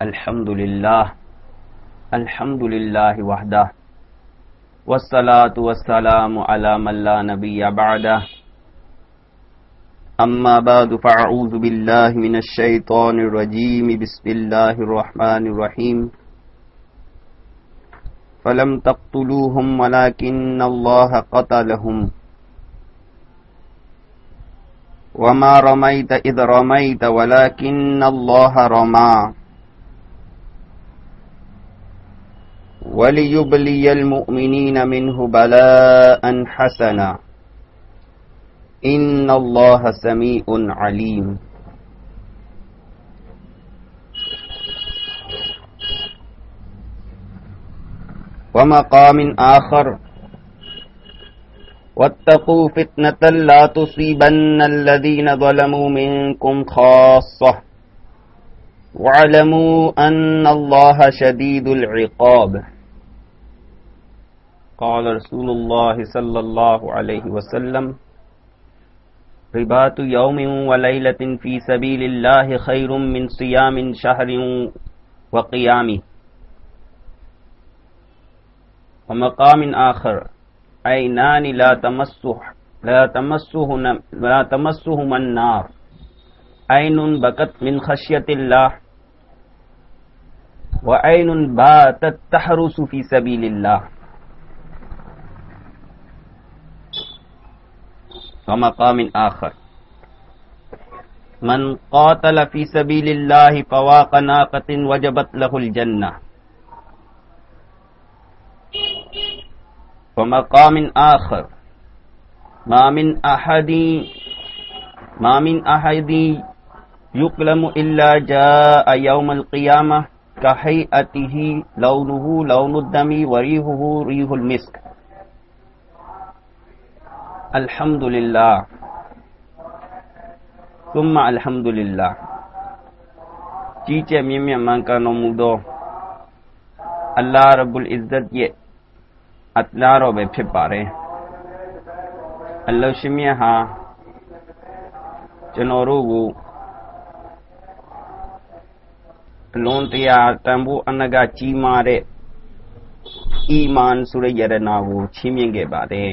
الحمد لله الحمد لله وحده. والصلاة والسلام على من لا نبي بعده. أما بعد فأعوذ بالله من الشيطان الرجيم. بسم الله الرحمن الرحيم. فلم تقتلوهم ولكن الله قتلهم. وما رميت إذ رميت ولكن الله رمى. وليبلي المؤمنين منه بلاء حسنا. إن الله سميع عليم. ومقام آخر. واتقوا فتنة لا تصيبن الذين ظلموا منكم خاصة. واعلموا أن الله شديد العقاب. قال رسول الله صلى الله عليه وسلم ربات يوم وليلة في سبيل الله خير من صيام شهر وقيامه. ومقام آخر عينان لا تمسه لا تمسه لا تمسهما النار عين بكت من خشية الله وعين باتت تحرس في سبيل الله. ومقام آخر. من قاتل في سبيل الله فواق ناقة وجبت له الجنة. ومقام آخر. ما من أحد ما من أحد يقلم إلا جاء يوم القيامة كهيئته لونه لون الدم وريحه ريح المسك. الحمد لله ثم الحمد لله ကြီးကျယ်မြင့်မြတ်မှန်ကန်တော်မူသောအလ္လာဟ်ရဘ်အလ်အဇ္ဇတ်ရဲ့အတ္တတော်ပဲဖြစ်ပါတယ်အလ္လာဟ်ရှင်မြတ်ဟာကျွန်တော်တို့ကိုအလွန်တရာတန်ဖိုးအနကကြီးမားတဲ့အီမန်ဆိုတဲ့ယရနာကိုချီးမြှင့်ခဲ့ပါတယ်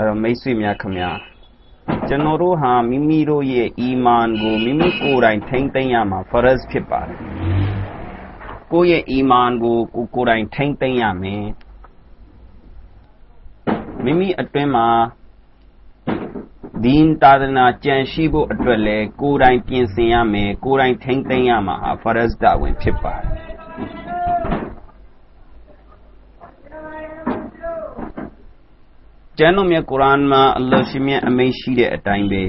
အဲတော့မိတ်ဆွေများခင်ဗျာကျွန်တော်တို့ဟာမိမိတို့ရဲ့အီမန်ကိုမိမိကိုယ်တိုင်ထိမ့်သိမ်းရမှာဖရဇ်ဖြစ်ပါတယ်ကိုယ့်ရဲ့အီမန်ကိုကိုကိုယ်တိုင်ထိမ့်သိမ်းရမယ်မိမိအတွင်းမှာဒီန်သာသနာကြံရှိဖို့အတွက်လဲကိုယ်တိုင်ပြင်ဆင်ရမယ်ကိုယ်တိုင်ထိမ့်သိမ်းရမှာဟာဖရဇ်တာဝင်ဖြစ်ပါတယ် ကျမ်းတော်မြတ်ကုရ်အာန်မှာအလ္လာဟ်ရှင်မြတ်အမိန့်ရှိတဲ့အတိုင်းပဲ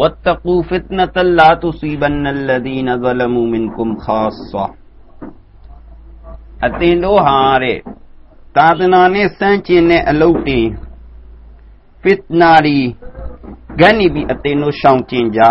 ဝတ်တကူဖစ်နတလာတူစီဘန်နလဒီနဇလမူမင်ကုမ်ခါဆာအတင်တို့ဟာတဲ့သာသနာနဲ့စမ်းကျင်တဲ့အလုပ်တွေဖစ်နာဒီဂန်နီဘီအတင်တို့ရှောင်ကျင်ကြ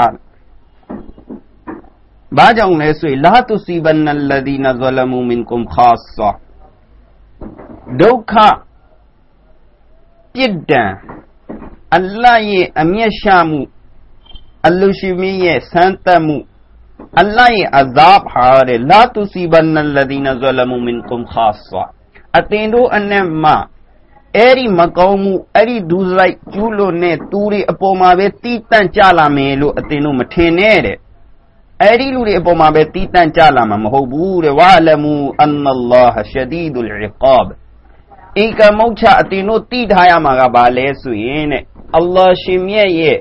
မ်ခါဆာအသင်တို့အနက်မှအဲ့ဒီမကောင်းမှုအဲ့ဒီဒူးလိုက်ကျူးလွန်တဲ့သူတွေအပေါ်မှာပဲတီးတန့်ကြလာမယ်လို့အသင်တို့မထင်နဲ့တဲ့ အဲ့ဒီလူတွေအပေါ်မှာပဲတီးတန့်ကြလာမှာမဟုတ်ဘူးတဲ့ဝါလမူအန်နလာဟ်ရှဒီဒူလ်အီကာဘအင်ကမုတ်ချအတင်တို့တိထားရမှာကဘာလဲဆိုရင်တဲ့အလ္လာဟ်ရှင်မြတ်ရဲ့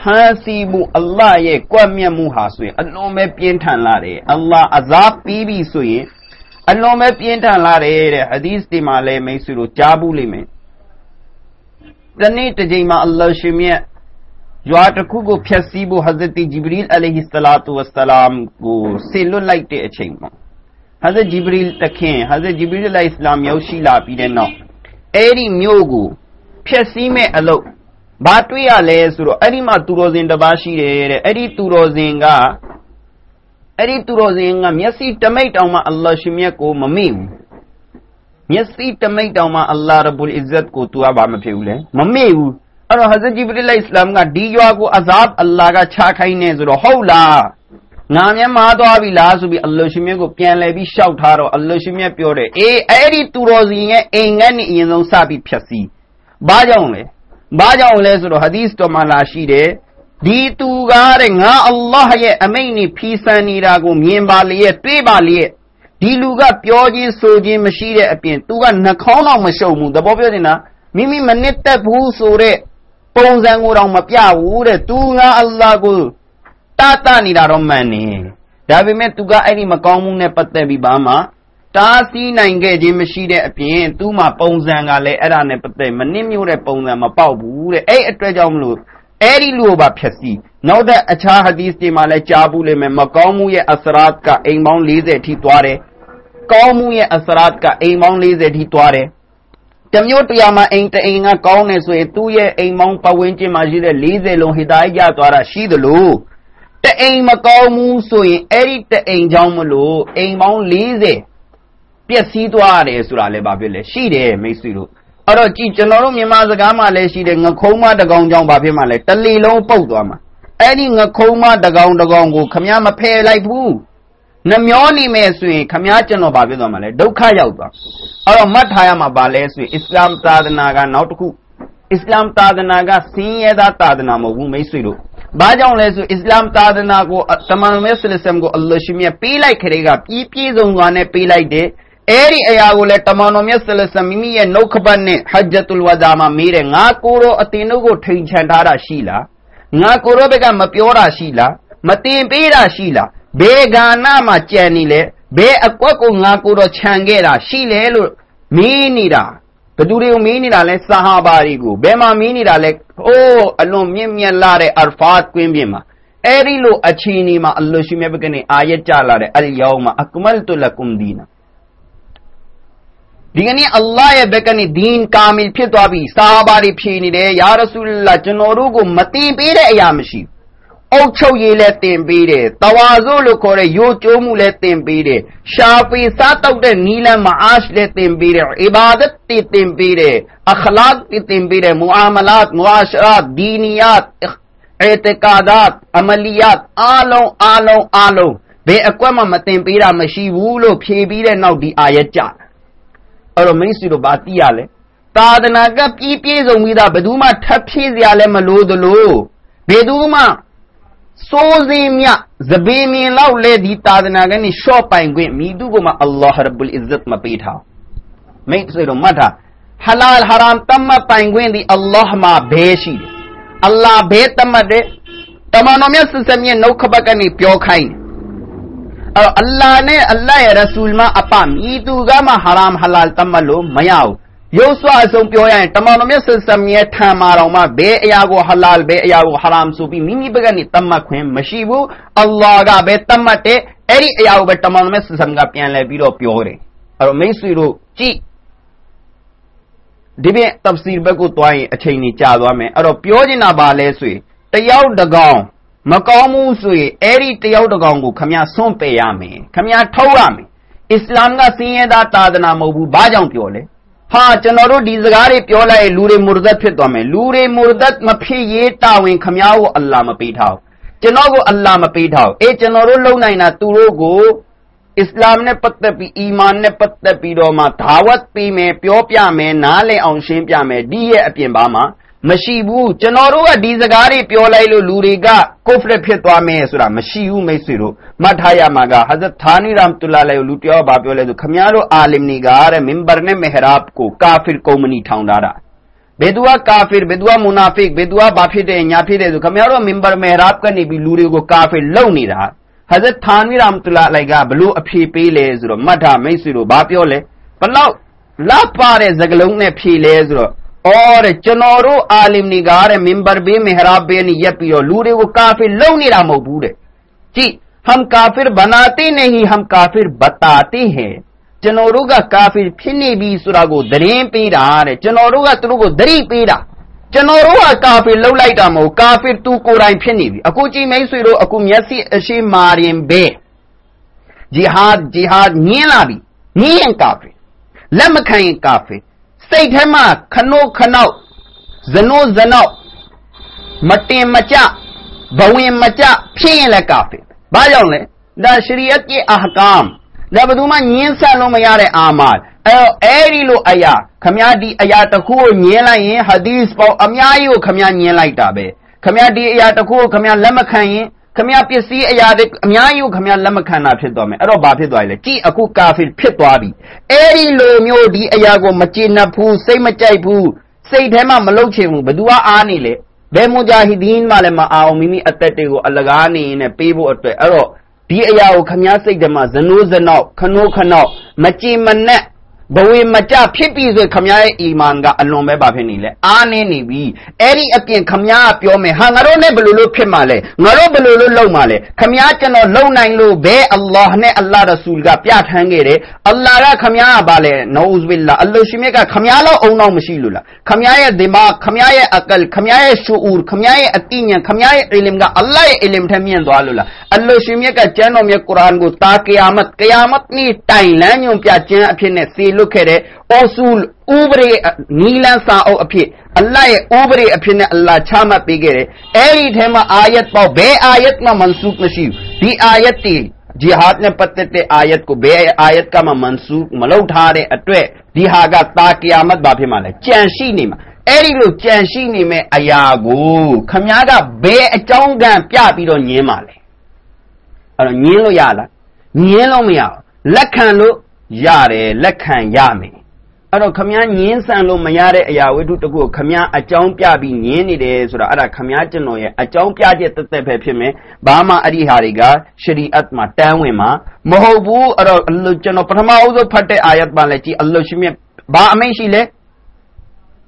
ဖန်ဆီးမှုအလ္လာဟ်ရဲ့ကွက်မြတ်မှုဟာဆိုရင်အလွန်ပဲပြင်းထန်လာတယ်အလ္လာဟ်အဇာပြီးပြီဆိုရင်အလွန်ပဲပြင်းထန်လာတယ်တဲ့ဟဒီသ်ဒီမှာလည်းမိတ်ဆွေတို့ကြားဘူးလိမ့်မယ်တနေ့တစ်ချိန်မှာအလ္လာဟ်ရှင်မြတ် ရွာတစ်ခုကိုဖျက်ဆီးဖို့ဟဇရတ်ဂျီဘရီလ်အလိုင်ဟီဆလာတူဝဆလာမ်ကိုဆေလွတ်လိုက်တဲ့အချိန်မှာဟဇရတ်ဂျီဘရီလ်တခင်ဟဇရတ်ဂျီဘရီလ်အလိုင်စလာမ်ရောက်ရှိလာပြီးတဲ့နောက်အဲ့ဒီမြို့ကိုဖျက်ဆီးမဲ့အလုပ်ဘာတွေ့ရလဲဆိုတော့အဲ့ဒီမှာသူတော်စင်တစ်ပါးရှိတယ်တဲ့အဲ့ဒီသူတော်စင်ကအဲ့ဒီသူတော်စင်ကမျက်စိတမိတ်တောင်မှအလ္လာဟ်ရှင်မြတ်ကိုမမေ့ဘူးမျက်စိတမိတ်တောင်မှအလ္လာဟ်ရဘ်ဘူလ်အစ္စတ်ကိုသူကဘာမဖြစ်ဘူးလဲမမေ့ဘူး အဲ့တော့ဟဇရတ်ဂျီဘရီလ်အစ္စလာမ်ကဒီရွာကိုအဇာဘ်အလ္လာဟ်ကချခိုင်းနေဆိုတော့ဟုတ်လားငါမျက်မှားသွားပြီလားဆိုပြီးအလ္လာဟ်ရှင်မြတ်ကိုပြန်လဲပြီးရှောက်ထားတော့အလ္လာဟ်ရှင်မြတ်ပြောတယ်အေးအဲ့ဒီသူတော်စီရဲ့အိမ်ငတ်နေအရင်ဆုံးစပြီးဖြတ်စီဘာကြောင့်လဲဘာကြောင့်လဲဆိုတော့ဟာဒီသ်တော်မှာလာရှိတယ်ဒီသူကားတဲ့ငါအလ္လာဟ်ရဲ့အမိန့်နဲ့ဖီဆန်နေတာကိုမြင်ပါလျက်တွေးပါလျက်ဒီလူကပြောခြင်းဆိုခြင်းမရှိတဲ့အပြင်သူကနှာခေါင်းတော့မရှုံဘူးသဘောပြောနေတာမိမိမနစ်သက်ဘူးဆိုတဲ့ ပုံစံကိုတော့မပြဘူးတဲ့သူကအလ္လာဟ်ကိုတတနေတာတော့မှန်နေဒါပေမဲ့သူကအဲ့ဒီမကောင်းမှုနဲ့ပတ်သက်ပြီးဘာမှတားဆီးနိုင်ခဲ့ခြင်းမရှိတဲ့အပြင်သူ့မှာပုံစံကလည်းအဲ့ဒါနဲ့ပတ်သက်မနစ်မြို့တဲ့ပုံစံမပေါက်ဘူးတဲ့အဲ့အတွက်ကြောင့်မလို့အဲ့ဒီလူဘာဖြစ်စီနောက်တဲ့အခြားဟာဒီစ်တွေမှာလည်းကြားဘူးလိမ့်မယ်မကောင်းမှုရဲ့အစရတ်ကအိမ်ပေါင်း40ထိသွားတယ်ကောင်းမှုရဲ့အစရတ်ကအိမ်ပေါင်း40ထိသွားတယ် တမျိုးတရားမှာအိမ်တအိမ်ကကောင်းနေဆိုရင်သူ့ရဲ့အိမ်မောင်းပဝင်းချင်းမှာရှိတဲ့40လုံးဟိဒါယရသွားတာရှိသလိုတအိမ်မကောင်းဘူးဆိုရင်အဲ့ဒီတအိမ်ကြောင့်မလို့အိမ်မောင်း40ပျက်စီးသွားတယ်ဆိုတာလည်းဘာဖြစ်လဲရှိတယ်မိတ်ဆွေတို့အဲ့တော့ကြည်ကျွန်တော်တို့မြန်မာစကားမှာလည်းရှိတယ်ငခုံးမတကောင်ကြောင့်ဘာဖြစ်မှလဲတလီလုံးပုတ်သွားမှာအဲ့ဒီငခုံးမတကောင်တကောင်ကိုခမည်းမဖယ်လိုက်ဘူး နှမျောနေမယ်ဆိုရင်ခမားကျွန်တော်ဘာဖြစ်သွားမှာလဲဒုက္ခရောက်သွားအဲ့တော့မှတ်ထားရမှာဘာလဲဆိုရင်အစ္စလာမ်သာသနာကနောက်တစ်ခုအစ္စလာမ်သာသနာကဆင်းရဲသားသာသနာမဟုတ်ဘူးမိတ်ဆွေတို့ဘာကြောင့်လဲဆိုအစ္စလာမ်သာသနာကိုတမန်တော်မြတ်ဆလစမ်ကိုအလ္လာဟ်ရှင်မြတ်ပေးလိုက်ခရေကပြီးပြည့်စုံစွာနဲ့ပေးလိုက်တယ်အဲ့ဒီအရာကိုလည်းတမန်တော်မြတ်ဆလစမ်မိမိရဲ့နှုတ်ခပတ်နဲ့ဟဂျ်တုလ်ဝဒါမှာမေးတယ်ငါကိုရောအတင်တို့ကိုထိန်ချန်ထားတာရှိလားငါကိုရောဘက်ကမပြောတာရှိလားမတင်ပေးတာရှိလား ဘယ်ဂါနမှာကြံနေလဲဘယ်အကွက်ကိုငါကိုတော့ခြံခဲ့တာရှိလဲလို့မင်းနေတာဘသူတွေကိုမင်းနေတာလဲဆာဟာဘာတွေကိုဘယ်မှာမင်းနေတာလဲအိုးအလွန်မြင့်မြတ်လာတဲ့အာဖတ်ကွင်းပြင်မှာအဲ့ဒီလိုအခြေအနေမှာအလ္လာဟ်ရှိမြတ်ဘကနေအာယတ်ကြလာတဲ့အလ်ယောမအကမလ်တုလကုမ်ဒီနာဒီကနေ့အလ္လာဟ်ရဲ့ဘက်ကနေဒင်းကာမီဖြစ်သွားပြီဆာဟာဘာတွေဖြေနေတယ်ယာရဆူလလာကျွန်တော်တို့ကိုမတင်ပေးတဲ့အရာမရှိဘူး အုတ်ချုပ်ရေးလည်းတင်ပေးတယ်တဝါဆိုလို့ခေါ်တဲ့ရိုးကျိုးမှုလည်းတင်ပေးတယ်ရှာပီစားတောက်တဲ့နီလန်မအားရှလည်းတင်ပေးတယ်အီဘာဒတ်တတင်ပေးတယ်အခလာကတင်ပေးတယ်မူအာမလတ်မူအာရှရာဒီနီယတ်အတကာဒတ်အမလီယတ်အားလုံးအားလုံးအားလုံးဘယ်အကွက်မှမတင်ပေးတာမရှိဘူးလို့ဖြေပြီးတဲ့နောက်ဒီအာယတ်ကြအဲ့တော့မင်းစီတို့ဘာသိရလဲသာသနာကပြည့်ပြည့်စုံပြီးသားဘယ်သူမှထပ်ဖြည့်စရာလည်းမလိုသလိုဘယ်သူမှ စိုးစည်းမြဇဘေးမြင်လောက်လေဒီသာသနာကနေရှော့ပိုင်ခွင့်မိသူကမှအလ္လာဟ်ရဘ်အစ်ဇတ်မပေးထားမိတ်ဆွေတို့မှတ်ထားဟလာလ်ဟရမ်တမပိုင်ခွင့်ဒီအလ္လာဟ်မှာဘဲရှိတယ်အလ္လာဟ်ဘဲတမတဲ့တမန်တော်မြတ်ဆစမြတ်နှုတ်ခပတ်ကနေပြောခိုင်းအဲ့တော့အလ္လာဟ်နဲ့အလ္လာဟ်ရဲ့ရဆူလ်မှာအပမိသူကမှဟရမ်ဟလာလ်တမလို့မရဘူး ရုပ်စွာအဆုံးပြောရရင်တမန်တော်မြတ်ဆဆမ်ရဲ့ထံမှာတော့မှဘယ်အရာကိုဟလာလ်ဘယ်အရာကိုဟရမ်ဆိုပြီးမိမိဘက်ကနေတတ်မှတ်ခွင့်မရှိဘူးအလ္လာဟ်ကပဲတတ်မှတ်တဲ့အဲ့ဒီအရာကိုပဲတမန်တော်မြတ်ဆဆမ်ကပြန်လဲပြီးတော့ပြောတယ်အဲ့တော့မိတ်ဆွေတို့ကြည့်ဒီပြင်တဖ်စီဘက်ကိုတွားရင်အချိန်ကြီးကြာသွားမယ်အဲ့တော့ပြောချင်တာပါလဲဆိုရင်တယောက်တကောင်မကောင်းမှုဆိုရင်အဲ့ဒီတယောက်တကောင်ကိုခမည်းဆွန့်ပယ်ရမယ်ခမည်းထုတ်ရမယ်အစ္စလာမ်ကစင်းရဲသားသာသနာမဟုတ်ဘူးဘာကြောင့်ပြောလဲ ဟာကျွန်တော်တို့ဒီစကားတွေပြောလိုက်ရင်လူတွေမူရဒတ်ဖြစ်သွားမယ်လူတွေမူရဒတ်မဖြစ်ရေးတာဝန်ခမည်းကိုအလ္လာဟ်မပေးထားကျွန်တော်ကိုအလ္လာဟ်မပေးထားအေးကျွန်တော်တို့လုံနိုင်တာသူတို့ကိုအစ္စလာမ်နဲ့ပတ်သက်ပြီးအီမန်နဲ့ပတ်သက်ပြီးတော့မှဒါဝတ်ပေးမယ်ပြောပြမယ်နားလည်အောင်ရှင်းပြမယ်ဒီရဲ့အပြင်ပါမှာ မရှိဘူးကျွန်တော်တို့ကဒီစကားတွေပြောလိုက်လို့လူတွေကကုဖရဖြစ်သွားမယ်ဆိုတာမရှိဘူးမိတ်ဆွေတို့မှတ်ထားရမှာကဟဇတ်သာနီရမ်တူလာလေလူတယောက်ဘာပြောလဲဆိုခမည်းတော်အာလင်နီကတဲ့မင်ဘာနဲ့မဟရာဘ်ကိုကာဖီကုမ္ပဏီထောင်ထားတာဘယ်သူကကာဖီဘယ်သူကမူနာဖစ်ဘယ်သူကဘာဖြစ်တယ်ညာဖြစ်တယ်ဆိုခမည်းတော်မင်ဘာမဟရာဘ်ကနေပြီးလူတွေကိုကာဖီလုံနေတာဟဇတ်သာနီရမ်တူလာလေကဘလို့အဖြေပေးလဲဆိုတော့မှတ်ထားမိတ်ဆွေတို့ဘာပြောလဲဘလောက်လက်ပါတဲ့စကလုံးနဲ့ဖြေလဲဆိုတော့ اور چنورو عالم نگار ممبر بھی محراب بے نیت پیو لورے وہ کافر لو نیرا موبورے جی ہم کافر بناتے نہیں، ہم کافر بتاتے ہیں۔ چنورو کا کافر پھنے بھی سرا گو دریں پیرا رے چنورو کا ترو گو دری پیرا چنورو کا کافر لو لائٹا مو کافر تو کو رائیں پھنے بھی۔ اکو چی میں سویرو اکو میسی اشی ماریم بے۔ جہاد جہاد نینا بھی۔ نین کافر۔ لمکھائیں کافر۔ တော်တို့ကသူတို့ကိုသတိပေးတာကျွန်တော်တို့ကကာဖီလှုပ်လိုက်တာမဟုတ်ကာဖီသူကိုယ်တိုင်ဖြစ်နေပြီအခုကြည့်မိတ်ဆွေတို့အခုမျက်စိအရှိမာရင်ပဲဂျီဟာဒ်ဂျီဟာဒ်ညင်းလာပြီညင်းရင်ကာဖီလက်မခံရင်ကာဖီစိတ်ထဲမှာခနိုးခနောက်ဇနိုးဇနောက်မတင်မကြဘဝင်မကြဖြစ်ရင်လည်းကာဖီဘာကြောင့်လဲဒါရှရီယတ်ရဲ့အဟကမ်ဒါဘယ်သူမှညင်းဆက်လို့မရတဲ့အာမတ်အဲ့တော့အဲ့ဒီလိုအရာခမည်းဒီအရာတစ်ခုကိုညင်းလိုက်ရင်ဟာဒီစ်ပေါ့အများကြီးကိုခမည်းညင်းလိုက်တာပဲခမည်းဒီအရာတစ်ခုကိုခမည်းလက်မခံရင် ခမည်းပစ္စည်းအရာတွေအများကြီးကိုခမည်းလက်မခံတာဖြစ်သွားမယ်အဲ့တော့ဘာဖြစ်သွားလဲကြည်အခုကာဖီဖြစ်သွားပြီအဲ့ဒီလိုမျိုးဒီအရာကိုမကျေနပ်ဘူးစိတ်မကြိုက်ဘူးစိတ်ထဲမှာမလုံချင်ဘူးဘယ်သူကအားနေလဲဘယ်မူဂျာဟီဒင်းမှလည်းမအောင်မိမိအသက်တွေကိုအလကားနေရင်နဲ့ပေးဖို့အတွက်အဲ့တော့ဒီအရာကိုခမားစိတ်ဓမ္မဇနိုးဇနောက်ခနိုးခနောက်မကြည်မနက် ဘဝမကြဖြစ်ပြီဆိုခမရဲ့အီမန်ကအလွန်ပဲပါဖြစ်နေလေအားနေနေပြီအဲ့ဒီအပြင်ခမကပြောမယ်ဟာငါတို့နဲ့ဘယ်လိုလုပ်ဖြစ်မှာလဲငါတို့ဘယ်လိုလုပ်လုပ်မှာလဲခမကျွန်တော်လုံနိုင်လို့ဘဲအလ္လာဟ်နဲ့အလ္လာဟ်ရဆူလ်ကပြဋ္ဌာန်းခဲ့တယ်အလ္လာဟ်ကခမကပါလဲနောဥဇ်ဘီလာအလ္လာဟ်ရှိမြတ်ကခမလောက်အုံတော့မရှိလို့လားခမရဲ့ဒီမာခမရဲ့အကလ်ခမရဲ့ရှူအူခမရဲ့အတိညာခမရဲ့အီလမ်ကအလ္လာဟ်ရဲ့အီလမ်ထမြင်သွားလို့လားအလ္လာဟ်ရှိမြတ်ကကျမ်းတော်မြတ်ကုရ်အာန်ကိုတာကီယာမတ်ကီယာမတ်နေ့တိုင်လမ်းညွန်ပြခြင်းအဖြစ်နဲ့စေလွတ်ခဲ့တဲ့အိုဆူလ်ဥပဒေနီလန်းစာအုပ်အဖြစ်အလ္လာဟ်ရဲ့ဥပဒေအဖြစ်နဲ့အလ္လာဟ်ချမှတ်ပေးခဲ့တယ်အဲ့ဒီထဲမှာအာယတ်ပေါ့ဘယ်အာယတ်မှမန်ဆူခ်မရှိဘူးဒီအာယတ်တီဂျီဟတ်နဲ့ပတ်သက်တဲ့အာယတ်ကိုဘယ်အာယတ်ကမှမန်ဆူခ်မလုပ်ထားတဲ့အတွက်ဒီဟာကတာကီယာမတ်ဘာဖြစ်မှာလဲကြံရှိနေမှာအဲ့ဒီလိုကြံရှိနေမဲ့အရာကိုခမည်းကဘယ်အကြောင်းကံပြပြီးတော့ညင်းပါလဲအဲ့တော့ညင်းလို့ရလားညင်းလို့မရဘူးလက်ခံလို့ ရတယ်လက်ခံရမယ်အဲ့တော့ခမည်းညင်းဆန်လို့မရတဲ့အရာဝိတ္ထုတခုကိုခမည်းအကြောင်းပြပြီးညင်းနေတယ်ဆိုတာအဲ့ဒါခမည်းကျွန်တော်ရဲ့အကြောင်းပြချက်တက်တက်ပဲဖြစ်မယ်ဘာမှအဲ့ဒီဟာတွေကရှရီအတ်မှာတန်းဝင်မှာမဟုတ်ဘူးအဲ့တော့ကျွန်တော်ပထမအုပ်ဆုံးဖတ်တဲ့အာယတ်မှာလည်းကြည်အလ္လာဟ်ရှိမြတ်ဘာအမိန့်ရှိလဲ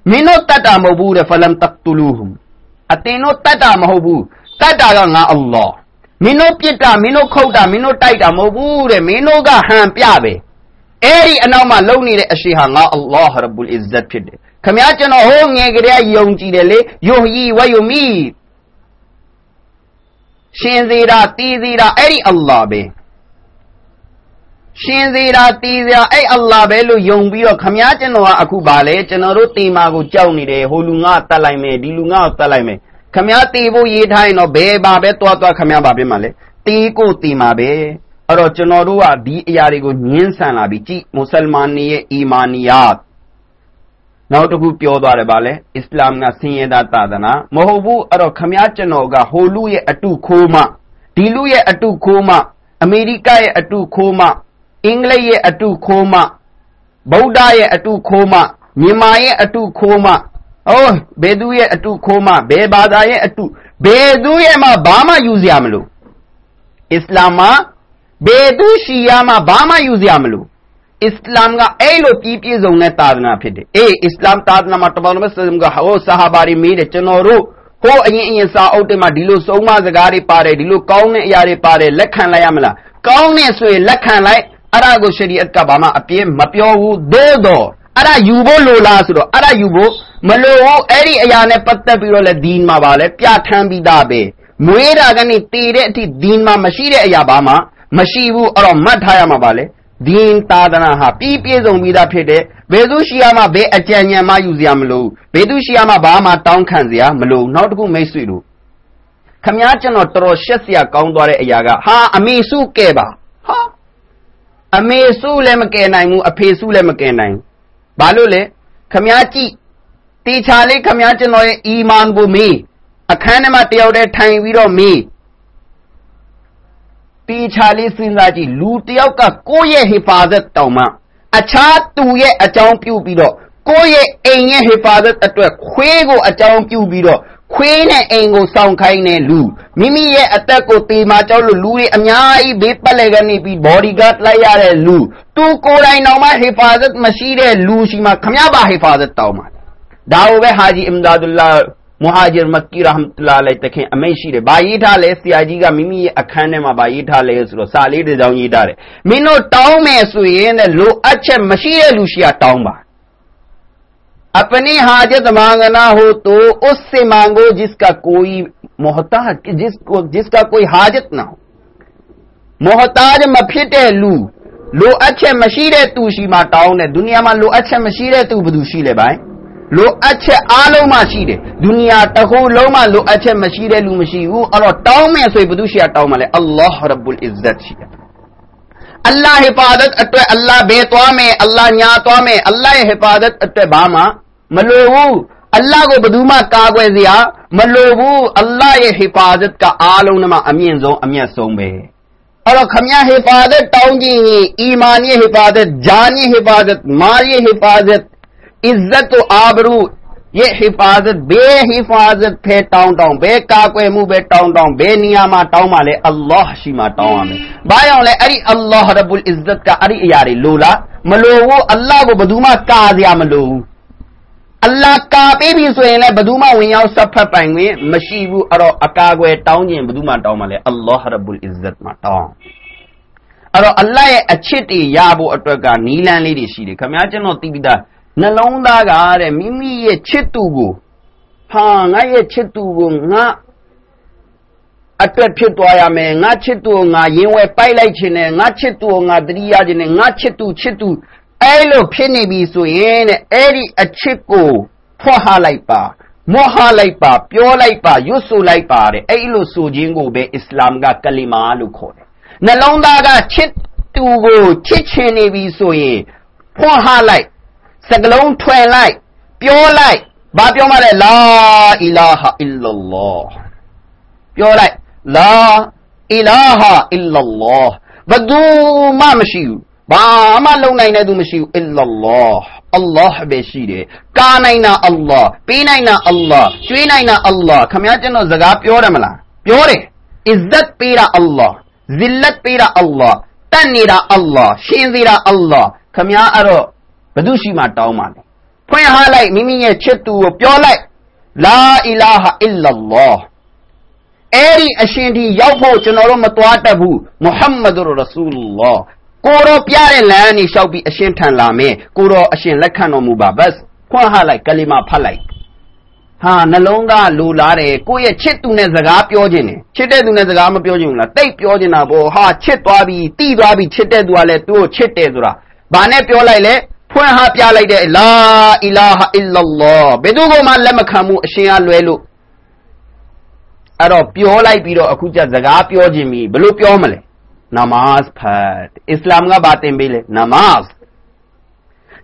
မင်းတို့တတ်တာမဟုတ်ဘူးတဲ့ဖလမ်တတ်တူလူဟူအတင်းတို့တတ်တာမဟုတ်ဘူးတတ်တာကငါအလ္လာဟ်မင်းတို့ပြစ်တာမင်းတို့ခုတ်တာမင်းတို့တိုက်တာမဟုတ်ဘူးတဲ့မင်းတို့ကဟန်ပြပဲ အဲ့ဒီအနောက်မှာလုံနေတဲ့အရှိဟာငါအလ္လာဟ်ရဘ်ဘူလ်အစ္စတ်ဖြစ်တယ်ခမည်းကျွန်တော်ဟိုးငယ်ကလေးယုံကြည်တယ်လေယုဟီဝယုမီရှင်စေတာတီးစေတာအဲ့ဒီအလ္လာဟ်ပဲရှင်စေတာတီးစေတာအဲ့အလ္လာဟ်ပဲလို့ယုံပြီးတော့ခမည်းကျွန်တော်ကအခုပါလေကျွန်တော်တို့တေမာကိုကြောက်နေတယ်ဟိုလူငါတတ်လိုက်မယ်ဒီလူငါကိုတတ်လိုက်မယ်ခမည်းတေဖို့ရေးထားရင်တော့ဘယ်ပါပဲတွားတွားခမည်းပါပြင်မှာလေတေကိုတေမာပဲ အဲ့တော့ကျွန်တော်တို့ကဒီအရာတွေကိုညှင်းဆန်လာပြီကြည်မွတ်စလမန်တွေရဲ့အီမာနီယတ်နောက်တစ်ခုပြောသွားတယ်ဗာလဲအစ္စလာမ်ကဆင်းရဲသားသာသနာမဟုတ်ဘူးအဲ့တော့ခမည်းကျွန်တော်ကဟိုလူရဲ့အတုခိုးမှဒီလူရဲ့အတုခိုးမှအမေရိကရဲ့အတုခိုးမှအင်္ဂလိပ်ရဲ့အတုခိုးမှဗုဒ္ဓရဲ့အတုခိုးမှမြန်မာရဲ့အတုခိုးမှအိုးဘယ်သူရဲ့အတုခိုးမှဘယ်ဘာသာရဲ့အတုဘယ်သူရဲ့မှဘာမှယူစရာမလိုအစ္စလာမ်မှာ ဘယ်သူရှီယာမှဘာမှယူစရာမလိုအစ္စလာမ်ကအဲ့လိုပြည့်ပြည့်စုံတဲ့သာသနာဖြစ်တယ်အေးအစ္စလာမ်သာသနာမှာတမန်တော်ဆလမ်ကဟောဆဟာဘာတွေမေးတယ်ကျွန်တော်တို့ဟိုအရင်အရင်စာအုပ်တွေမှာဒီလိုစုံမစကားတွေပါတယ်ဒီလိုကောင်းတဲ့အရာတွေပါတယ်လက်ခံလိုက်ရမလားကောင်းနေဆိုရင်လက်ခံလိုက်အဲ့ဒါကိုရှရီအတ်ကဘာမှအပြင်းမပြောဘူးသို့တော့အဲ့ဒါယူဖို့လိုလားဆိုတော့အဲ့ဒါယူဖို့မလိုဘူးအဲ့ဒီအရာနဲ့ပတ်သက်ပြီးတော့လဲဒီမှာပါလဲပြဋ္ဌာန်းပြီးသားပဲမွေးတာကနေတည်တဲ့အထိဒီမှာမရှိတဲ့အရာဘာမှ မရှိဘူးအဲ့တော့မှတ်ထားရမှာပါလေဒင်းသာသနာဟာပြီးပြည့်စုံပြီးသားဖြစ်တဲ့ဘယ်သူရှိရမှဘယ်အကြံဉာဏ်မှယူစရာမလိုဘယ်သူရှိရမှဘာမှတောင်းခံစရာမလိုနောက်တစ်ခုမိတ်ဆွေတို့ခမည်းကျွန်တော်တော်တော်ရှက်စရာကောင်းသွားတဲ့အရာကဟာအမေစုကဲပါဟာအမေစုလည်းမကယ်နိုင်ဘူးအဖေစုလည်းမကယ်နိုင်ဘာလို့လဲခမည်းကြည့်တေချာလေးခမည်းကျွန်တော်ရဲ့အီမန်ကိုမေးအခန်းထဲမှာတယောက်တည်းထိုင်ပြီးတော့မေး တေချာလေးစဉ်းစားကြည့်လူတယောက်ကကိုယ့်ရဲ့ဟေဖာဇတ်တောင်မှအခြားသူရဲ့အကြောင်းပြုပြီးတော့ကိုယ့်ရဲ့အိမ်ရဲ့ဟေဖာဇတ်အတွက်ခွေးကိုအကြောင်းပြုပြီးတော့ခွေးနဲ့အိမ်ကိုစောင့်ခိုင်းတဲ့လူမိမိရဲ့အသက်ကိုတေမာကြောက်လို့လူတွေအများကြီးဘေးပတ်လည်းကနေပြီး bodyguard လိုက်ရတဲ့လူသူကိုယ်တိုင်တော့မှဟေဖာဇတ်မရှိတဲ့လူရှိမှခမရပါဟေဖာဇတ်တောင်းမှာဒါဝပဲဟာဂျီအမ်ဒါဒူလာ မူဟာဂျီမက်ကီရဟမတ်လာလိုက်တခင်အမိတ်ရှိတယ်။ဘာရေးထားလဲဆရာကြီးကမိမိရဲ့အခန်းထဲမှာဘာရေးထားလဲဆိုတော့စာလေးတစ်စောင်းရေးထားတယ်။မင်းတို့တောင်းမယ်ဆိုရင်လိုအပ်ချက်မရှိတဲ့လူရှိက لو اچھے آلو ما شیرے دنیا تخو لوما لو اچھے مشیرے لو مشیو اور ٹاؤ میں سوئی بدوشیا ٹاؤ ملے اللہ رب العزت شیا اللہ حفاظت اٹوے اللہ بے تو میں اللہ نیا تو میں اللہ حفاظت اٹوے باما ملو اللہ کو بدوما کاگو زیا ملو اللہ حفاظت کا آلو نما امین زو امیا سومبے اور خمیاں حفاظت ٹاؤں گی ایمانی حفاظت جانی حفاظت ماری حفاظت မှရှိတယ်ဒုနီယာတစ်ခုလုံးမှလိုအပ်ချက်မရှိတဲ့လူမရှိဘူးအဲ့တော့တောင်းမယ်ဆိုရင်ဘယ်သူရှိရတောင်းမှာလဲအလ္လာဟ်ရဘ်ဘူလ်အစ္စတ်ရှိတယ်အလ္လာဟ်ဟီဖာဒတ်အတွက်အလ္လာဟ်ဘေးသွားမယ်အလ္လာဟ်ညာသွားမယ်အလ္လာဟ်ရဲ့ဟီဖာဒတ်အတွက်ဘာမှမလိုဘူးအလ္လာဟ်ကိုဘယ်သူမှကာကွယ်စရာမလိုဘူးအလ္လာဟ်ရဲ့ဟီဖာဒတ်ကအားလုံးနဲ့မှအမြင့်ဆုံးအမြတ်ဆုံးပဲအဲ့တော့ခမရဟီဖာဒတ်တောင်းကြည့်ရင်အီမာန်ရဲ့ဟီဖာဒတ်ဂျာန်ရဲ့ဟီဖာဒတ်မာရဲ့ဟီဖာဒတ် इज्जत व आबरू ये हिफाजत बे हिफाजत फे टाउन टाउन बे काक्वे मु बे टाउन टाउन बे नियामा टाउन माले अल्लाह शिमा टाउन में बायों ले अरी अल्लाह रब्बुल इज्जत का अरी यारी लोला मलो वो अल्लाह को बदूमा काजिया मलो အလ္လာဟ်ကာပေးပြီဆိုရင်လည်းဘယ်သူမှဝင်ရောက်ဆက်ဖက်ပိုင်ခွင့်မရှိဘူးအဲ့တော့အကာအကွယ်တောင်းခြင်းဘယ်သူမှတောင်းမလဲအလ္လာဟ်ရဘ်ဘူလ်အစ္စတ်မှာတောင်းအဲ့တော့အလ္လာဟ်ရဲ့အချစ်တွေရဖို့အတွက်ကနီလန်းလေးတွေရှိတယ်ခင်ဗျားကျွန်တော်သိပြီးသား နှလုံးသားကတဲ့မိမိရဲ့ချစ်သူကိုဟာငါရဲ့ချစ်သူကိုငါအတွက်ဖြစ်သွားရမယ်ငါချစ်သူကိုငါရင်ဝဲပိုက်လိုက်ခြင်းနဲ့ငါချစ်သူကိုငါတတိယခြင်းနဲ့ငါချစ်သူချစ်သူအဲ့လိုဖြစ်နေပြီဆိုရင်တဲ့အဲ့ဒီအချစ်ကိုဖွားလိုက်ပါမောဟလိုက်ပါပြောလိုက်ပါရွတ်ဆိုလိုက်ပါတဲ့အဲ့လိုဆိုခြင်းကိုပဲအစ္စလာမ်ကကလီမာလို့ခေါ်တယ်နှလုံးသားကချစ်သူကိုချစ်ချင်နေပြီဆိုရင်ဖွားလိုက် စကလုံးထွင်လိုက်ပြောလိုက်ဘာပြောမှလဲလာအီလာဟာအီလလောပြောလိုက်လာအီလာဟာအီလလောဘဒူမှမရှိဘူးဘာမှလုံနိုင်တဲ့သူမရှိဘူးအီလလောအလ္လာဟ်ပဲရှိတယ်ကားနိုင်တာအလ္လာဟ်ပေးနိုင်တာအလ္လာဟ်ကျွေးနိုင်တာအလ္လာဟ်ခမည်းကျွန်တော်စကားပြောတယ်မလားပြောတယ်အစ္စတ်ပေးတာအလ္လာဟ်ဇစ်လတ်ပေးတာအလ္လာဟ်တတ်နေတာအလ္လာဟ်ရှင်စေတာအလ္လာဟ်ခမည်းအဲ့တော့ ဘသူရှိမှတောင်းပါလဲဖွင့်ဟလိုက်မိမိရဲ့ချစ်သူကိုပြောလိုက်လာအီလာဟာအီလလောအဲ့ဒီအရှင်ဒီရောက်ဖို့ကျွန်တော်တို့မသွားတတ်ဘူးမုဟမ္မဒ်ရဆူလလောကိုရောပြတဲ့လမ်းนี่လျှောက်ပြီးအရှင်ထံလာမယ်ကိုရောအရှင်လက်ခံတော်မူပါဘတ်ဖွင့်ဟလိုက်ကလီမာဖတ်လိုက်ဟာနှလုံးသားလိုလားတယ်ကိုယ့်ရဲ့ချစ်သူနဲ့စကားပြောခြင်းတယ်ချစ်တဲ့သူနဲ့စကားမပြောခြင်းဘူးလားတိတ်ပြောခြင်းတာပေါ့ဟာချစ်သွားပြီတီးသွားပြီချစ်တဲ့သူကလည်းသူ့ကိုချစ်တယ်ဆိုတာဘာနဲ့ပြောလိုက်လဲ ဖွင့်ဟပြလိုက်တဲ့လာအီလာဟာအီလလောဘယ်သူကမှလက်မခံဘူးအရှင်ကလွဲလို့အဲ့တော့ပြောလိုက်ပြီးတော့အခုကျစကားပြောခြင်းပြီဘယ်လိုပြောမလဲနမတ်ဖတ်အစ္စလာမ်ကဘာတင်ပေးလဲနမတ်